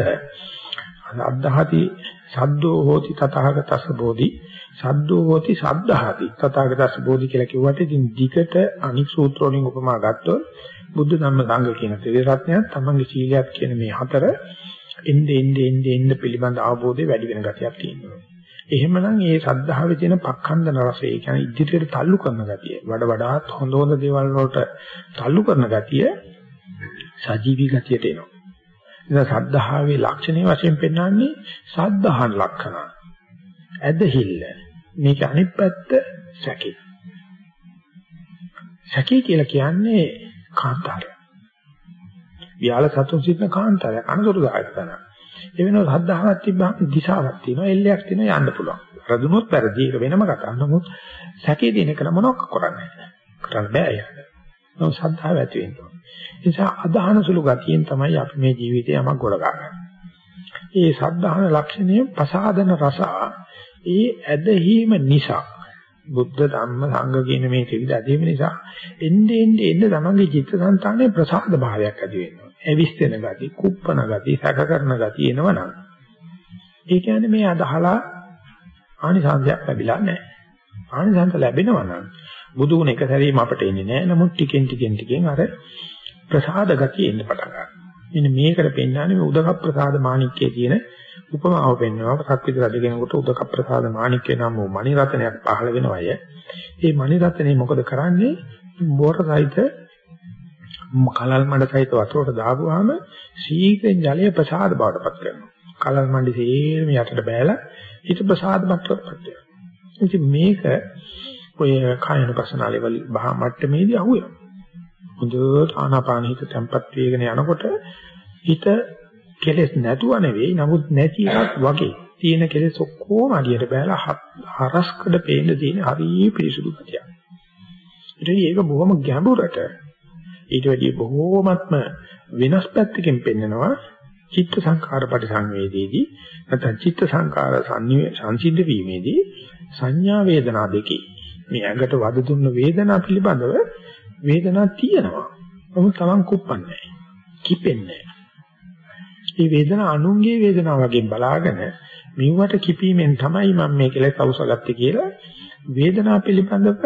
අද්දහති සද්දෝ හෝති තථාගතස්ස බෝධි සද්දෝ හෝති සද්ධාති තථාගතස්ස බෝධි කියලා කිව්වට ඉතින් ධිකට අනික් සූත්‍ර වලින් උපමා ගත්තොත් බුද්ධ ධම්ම සංඝ කියන ත්‍රිරත්නයත් තමන්ගේ සීලයක් කියන මේ හතර එnde ende ende ende පිළිබඳ අවබෝධය වැඩි වෙන ගතියක් තියෙනවා. එහෙමනම් ඒ සද්ධාවේ තියෙන පක්ඛන්දන රසය, ඒ කියන්නේ ඉදිරියට තල්ලු කරන ගතිය, වඩ වඩාත් හොඳ හොඳ දේවල් වලට තල්ලු කරන ගතිය සජීවී ගතියට එනවා. ඉතින් සද්ධාවේ ලක්ෂණයේ වශයෙන් පෙන්වන්නේ සද්ධාහන ලක්ෂණ. ඇදහිල්ල. මේක අනිත් පැත්ත සැකේ. සැකේ කියලා කියන්නේ කාන්තාරය. වියාල සතුන් සිටින කාන්තාරය අනතුරුදායක තැන. ඒ වෙනකොට සද්ධාවක් තිබ්බම දිශාවක් තියෙනවා, එල්ලයක් තියෙනවා යන්න පුළුවන්. රදුනොත් පෙරදී ඒක වෙනම කතාවක්. නමුත් සැකේ දින එක මොනවක් කරන්නේ නැහැ. කරන්න බෑ ඒක. නමුත් සද්ධාව ඇති වෙන්න ඕනේ. ඒ නිසා අදහන සුළු ගතියෙන් තමයි අපි මේ ජීවිතේ යමක් ගොඩ ගන්න. ඒ සද්ධාන ලක්ෂණය පසාදන රස ඒ ඇදහිීම නිසා බුද්ධ ධම්ම සංඝ කියන මේ ත්‍රිවිධ අධීම නිසා එන්නේ එන්නේ එන්නේ තමන්ගේ චිත්තසංතානයේ ප්‍රසාද භාවයක් ඇති වෙනවා. ඇවිස්තෙන ගති, කුප්පන ගති, සැක කරන ගති එනවනම් ඒ කියන්නේ මේ අදහලා ආනිසංසයක් ලැබිලා නැහැ. ආනිසංස ලැබෙනවා නම් බුදු ගුණ එක සැරේම අපට එන්නේ නැහැ. නමුත් ටිකෙන් ටිකෙන් ටිකෙන් අර ප්‍රසාද ගතිය එන්න පටන් ගන්නවා. මෙන්න මේකට පෙන්වන්නේ මේ උදක ප්‍රසාද මාණික්කයේ තියෙන උපමාව පෙන්වනවා. සක්විති රජ කෙනෙකුට උදක ප්‍රසාද මාණික්කේ නම් වූ මණි රත්නයක් පහළ වෙනවය. මේ මණි රත්නේ මොකද කරන්නේ? බොර සහිත කලල් මඩ සහිත වතුරට දාපුවාම සීඝ්‍රයෙන් ජලය ප්‍රසාද බවට පත් කරනවා. කලල් මණ්ඩි සේරම යටට බෑලා ඊට ප්‍රසාද බවට පත් වෙනවා. ඉතින් මේක ඔය කායන පසනාලේ වල බහ මට්ටමේදී අහුවෙනවා. හොඳට ආනාපාන හිත තැම්පත් වේගෙන යනකොට හිත කෙලෙස් නැතුව නෙවෙයි නමුත් නැති එකක් වගේ තියෙන කෙලෙස් ඔක්කොම අඩියට බෑලා හරස්කඩ පේන්න තියෙන හරිය පිරිසුදු ගතියක්. ඉතින් ඒක බොහොම ගැඹුරට ඊට වැඩිය බොහෝමත්ම වෙනස් පැත්තකින් පෙන්නනවා චිත්ත සංකාර පරිසංවේදීදී නැත්නම් චිත්ත සංකාර සංසිද්ධ වීමේදී සංඥා වේදනා දෙකේ මේ ඇඟට වද දුන්න වේදනා පිළිබඳව වේදනාවක් තියෙනවා. නමුත් Taman කුප්පන්නේ කිපෙන්නේ මේ වේදනාව අනුන්ගේ වේදනාව වගේ බලාගෙන මෙවට කිපීමෙන් තමයි මම මේ කෙලෙස් අවසලත්තේ කියලා වේදනාව පිළිබඳව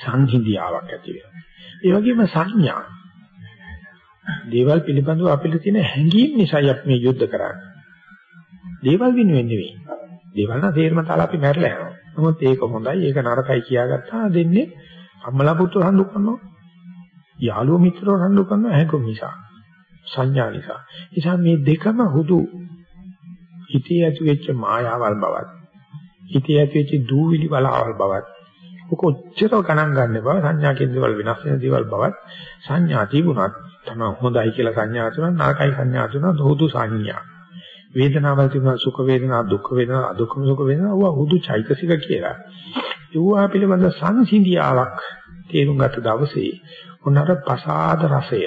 සංහිඳියාවක් ඇති වෙනවා. ඒ වගේම සංඥා දේවල් පිළිබඳව අපිට තියෙන හැඟීම් නිසායි අපි මේ යුද්ධ කරන්නේ. දේවල් වෙනුවෙන් නෙවෙයි. දේවල් නම් තේරම තාලා අපි මැරලා යනවා. නමුත් ඒක හොඳයි, ඒක නරකයි කියාගත්තා දෙන්නේ අම්මලා පුතුලා හඳු කරනවා. යාළුවෝ මිත්‍රෝ හඳු කරනවා හැඟුම් නිසා. සංඥා නිසා. නිසා මේ දෙකම හුදු හිතේ ඇති වෙච්ච මායාවල් බවත් හිතේ ඇති වෙච්ච දූවිලි වලාවල් බවත් කොච්චර ගණන් ගන්න බව සංඥා කියන දේවල් වෙනස් වෙන දේවල් බවත් සංඥා තිබුණත් තමයි හොඳයි කියලා සංඥා තුනක් නරකයි සංඥා තුනක් හුදු සංඥා. වේදනාවල් තිබුණා සුඛ වේදනා දුක්ඛ වේදනා අදුක්ඛ සුඛ වේදනා වුණා හුදු චෛතසික කියලා. ඒවා පිළිබඳ සංසිඳියාවක් තේරුම් ගත්ත දවසේ උනර ප්‍රසාද රසය.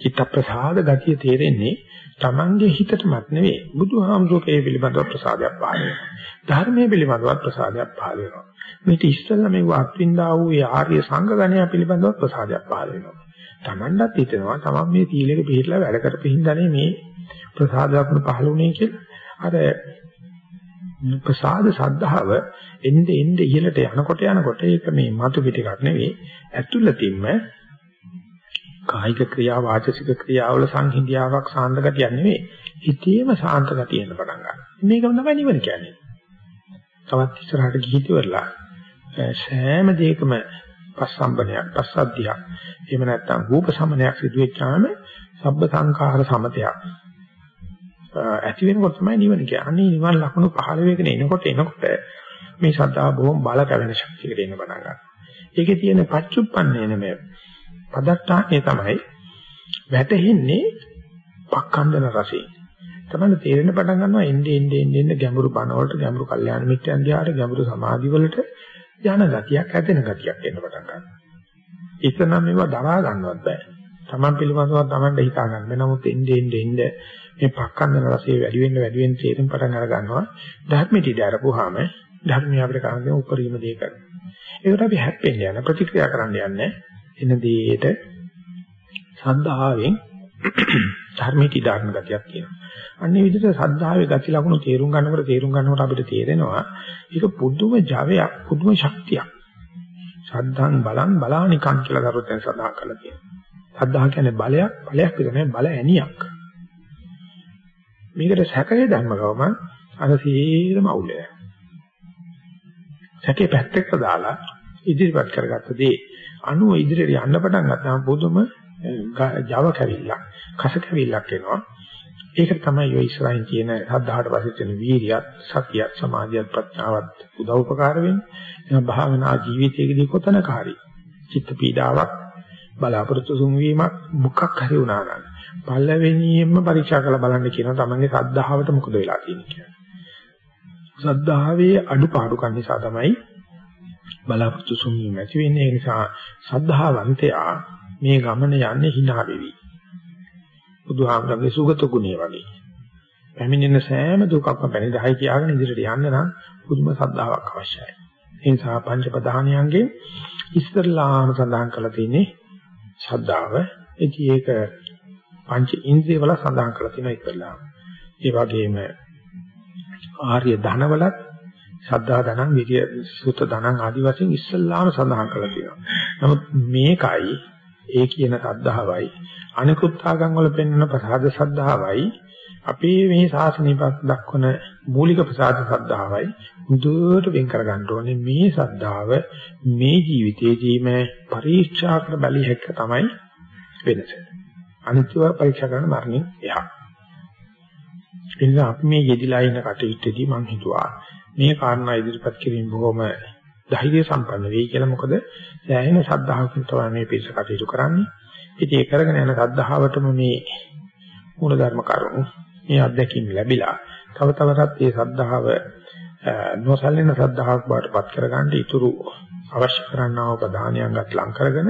චිත්ත ප්‍රසාද ගතිය තේරෙන්නේ Tamange හිතටමත් නෙවෙයි. බුදුහාමුදුරේ පිළිබඳව ප්‍රසාදයක් පහළ වෙනවා. ධර්මයේ පිළිබඳව ප්‍රසාදයක් පහළ වෙනවා. මේක ඉස්සෙල්ලා මේ වත්වින්දා වූ ඒ ආර්ය සංඝ ගණය පිළිබඳව ප්‍රසාදයක් පහළ වෙනවා. Tamanටත් හිතෙනවා Taman මේ තීලෙක පිළිහිලා වැඩ කරපින්දනේ මේ ප්‍රසාදයක් පහළ වුණේ කියලා. අර ප්‍රසාද සද්ධාව එnde එnde ඉහළට යනකොට යනකොට ඒක මේ මතු පිට එකක් නෙවෙයි. ඇතුළතින්ම කායික ක්‍රියා වාචසික ක්‍රියාවල සංහිඳියාවක් සාන්ත ගතියක් නෙවෙයි. හිතේම සාන්ත ගතියෙන්න පටන් ගන්නවා. මේක තමයි නිවන කියන්නේ. තවත් ඉස්සරහට ගිහිතිවරලා සෑම දෙයකම පස්සම්බනයක් පස්සද්ධියක් එහෙම නැත්නම් රූප සමනයක් සිදු වෙච්චාම සබ්බ සංඛාර සමතයක් ඇති වෙනකොට තමයි නිවන කියන්නේ. නිවන ලක්ෂණ පහළ වෙගෙන එනකොට එනකොට මේ ශ්‍රද්ධාව බොහොම බල කැවෙන ශක්තියකට එන්න පටන් ගන්නවා. ඒකේ තියෙන පච්චුප්පන්නේ නෙමෙයි. පදත්තානේ තමයි වැටෙන්නේ පක්ඛන්දන රසයෙන්. තමයි තේරෙන්න පටන් ගන්නවා එන්නේ එන්නේ එන්නේ ගැඹුරු බණ වලට ගැඹුරු කල්යාණ මිත්‍යන් දිහාට ගැඹුරු සමාධි වලට යන ගතියක් ඇදෙන ගතියක් එන්න පටන් ගන්නවා. එතන මේවා දරා ගන්නවත් බෑ. Taman පිළිබඳව Tamanට හිතා ගන්න. නමුත් එන්නේ එන්නේ එන්නේ මේ පක්කන්දන රසය වැඩි වෙන්න වැඩි වෙන්න තේරුම් පටන් අර ගන්නවා ධර්මෙට ඉඳ අරපුවාම ධර්මය අපිට කරන්නේ උපරිම දේ කරනවා ඒකට අපි හැප්පෙන්න යන ප්‍රතික්‍රියා කරන්න යන්නේ එන දේට සද්ධාවෙන් ධර්මෙට ඉදාන ගතියක් තියෙනවා. අන්නේ විදිහට සද්ධාවේ ගති ලකුණු තේරුම් ගන්නකොට තේරුම් ගන්නකොට අපිට තේරෙනවා ඒක පුදුම ජවයක් පුදුම ශක්තියක්. සද්ධාන් බලන් බලානිකන් කියලා කරුවෙන් සඳහන් කරලා තියෙනවා. සද්ධා කියන්නේ බලයක් බලයක් විතර නෙවෙයි බල ඇණියක්. මේකට සැකේ ධර්ම ගවම අර සීරම අවුල වෙනවා. සැකේ පැත්තකට දාලා ඉදිරිපත් කරගත්ත දේ අනුව ඉදිරියට යන්න පටන් ගත්තාම බුදුම Java කැවිල්ලක්, කස කැවිල්ලක් එනවා. ඒකට තමයි ඔය ඉස්සරහින් තියෙන සද්ධාහට පස්සේ තියෙන වීරියත්, සතියත්, සමාධියත්, ප්‍රඥාවත් උදව් උපකාර වෙන්නේ. එනවා භාවනා ජීවිතයේදී කොතනකාරී චිත්ත පීඩාවක් බලාපොරොත්තු සුන්වීමක් මොකක් හරි වුණා නම් පළවෙනියෙන්ම පරීක්ෂා කරලා බලන්න කියනවා තමන්ගේ සද්ධාවට මොකද වෙලා තියෙන්නේ කියලා. සද්ධාවේ අඩුපාඩුකම් නිසා තමයි බලාපොරොත්තු සුන්වීම ඇති වෙන්නේ. ඒ නිසා සද්ධාවන්තයා මේ ගමන යන්නේ hina වෙවි. බුදුහාමරගේ සුගත ගුණය වගේ. පැමිණෙන සෑම දුකක්ම පැනිරහයි කියාගෙන ඉදිරියට යන්න නම් පුදුම සද්ධාාවක් අවශ්‍යයි. ඒ නිසා පංච ප්‍රධානියන්ගේ ඉස්තරලාම සඳහන් කරලා තියෙන්නේ ශ්‍රද්ධාව. ඉතින් ඒක පංච ඉන්ද්‍රිය වල සඳහන් කරලා තියෙනවා ඉස්තරලාම. ඒ වගේම ආර්ය ධනවලත් ශ්‍රද්ධා ධනං විරිය සුත ධනං ආදි වශයෙන් ඉස්සල්ලාම සඳහන් කරලා තියෙනවා. නමුත් මේකයි ඒ කියන ශ්‍රද්ධාවයි අනිකුත් ආගම් වල පෙන්වන ප්‍රසාද ශ්‍රද්ධාවයි අපේ මේ ශාසනයපත් දක්වන මූලික ප්‍රසාද ශ්‍රද්ධාවයි මුදුවට වෙන් කර ගන්න ඕනේ මේ ශ්‍රද්ධාව මේ ජීවිතයේදීම පරීක්ෂා කර බැලිය හැක තමයි වෙනස. අනිත්‍යව පරීක්ෂා කරන මරණින් එහා. එනිසා අපි මේ යෙදිලා ඉන්න කටයුත්තේදී මම හිතුවා මේ කාරණා ඉදිරිපත් කිරීම බොහොම ධෛර්ය සම්පන්න වෙයි කියලා මොකද සෑහෙන ශ්‍රද්ධාවකින් තමයි මේ පිළිස කටයුතු කරන්නේ. ඉතින් ඒ කරගෙන යන ශ්‍රද්ධාවටම මේ මූලධර්ම කරුණු මේ අත්දැකීම් ලැබිලා තව තවටත් මේ ශ්‍රද්ධාව නොසැලෙන ශ්‍රද්ධාවක් බවට පත් කරගන්න ඉතුරු අවශ්‍ය කරන්නා වූ ප්‍රධානයන්ගත් ලං කරගෙන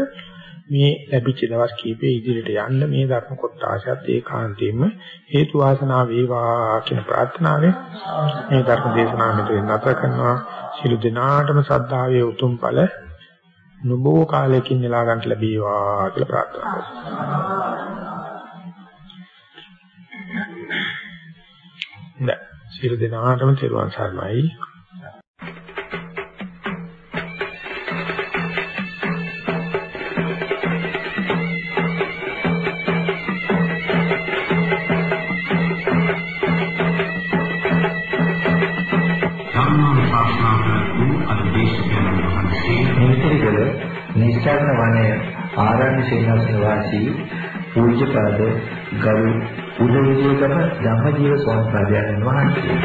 මේ ලැබිච්ච දවස් කීපේ ඉදිරියට යන්න මේ ධර්ම කොටසත් ඒකාන්තයෙන්ම හේතු වාසනා වේවා කියන ප්‍රාර්ථනාවෙන් මේ ධර්ම දේශනාව මෙතන නැත කරනවා සිළු දිනාටම සද්ධාවේ උතුම් ඵල නුබෝ කාලයකින් නෙලා ගන්න ලැබේවා කියලා ප්‍රාර්ථනා කරනවා. දැන් සියලු දෙනාටම තෙරුවන් සරණයි. නිස්සාරණ වනයේ ආරණ්‍ය සේනාසන වාසී පූජ්‍යපාද ගරු උදවිදේකම ධම්මජීව ස්වාමීන් වහන්සේ.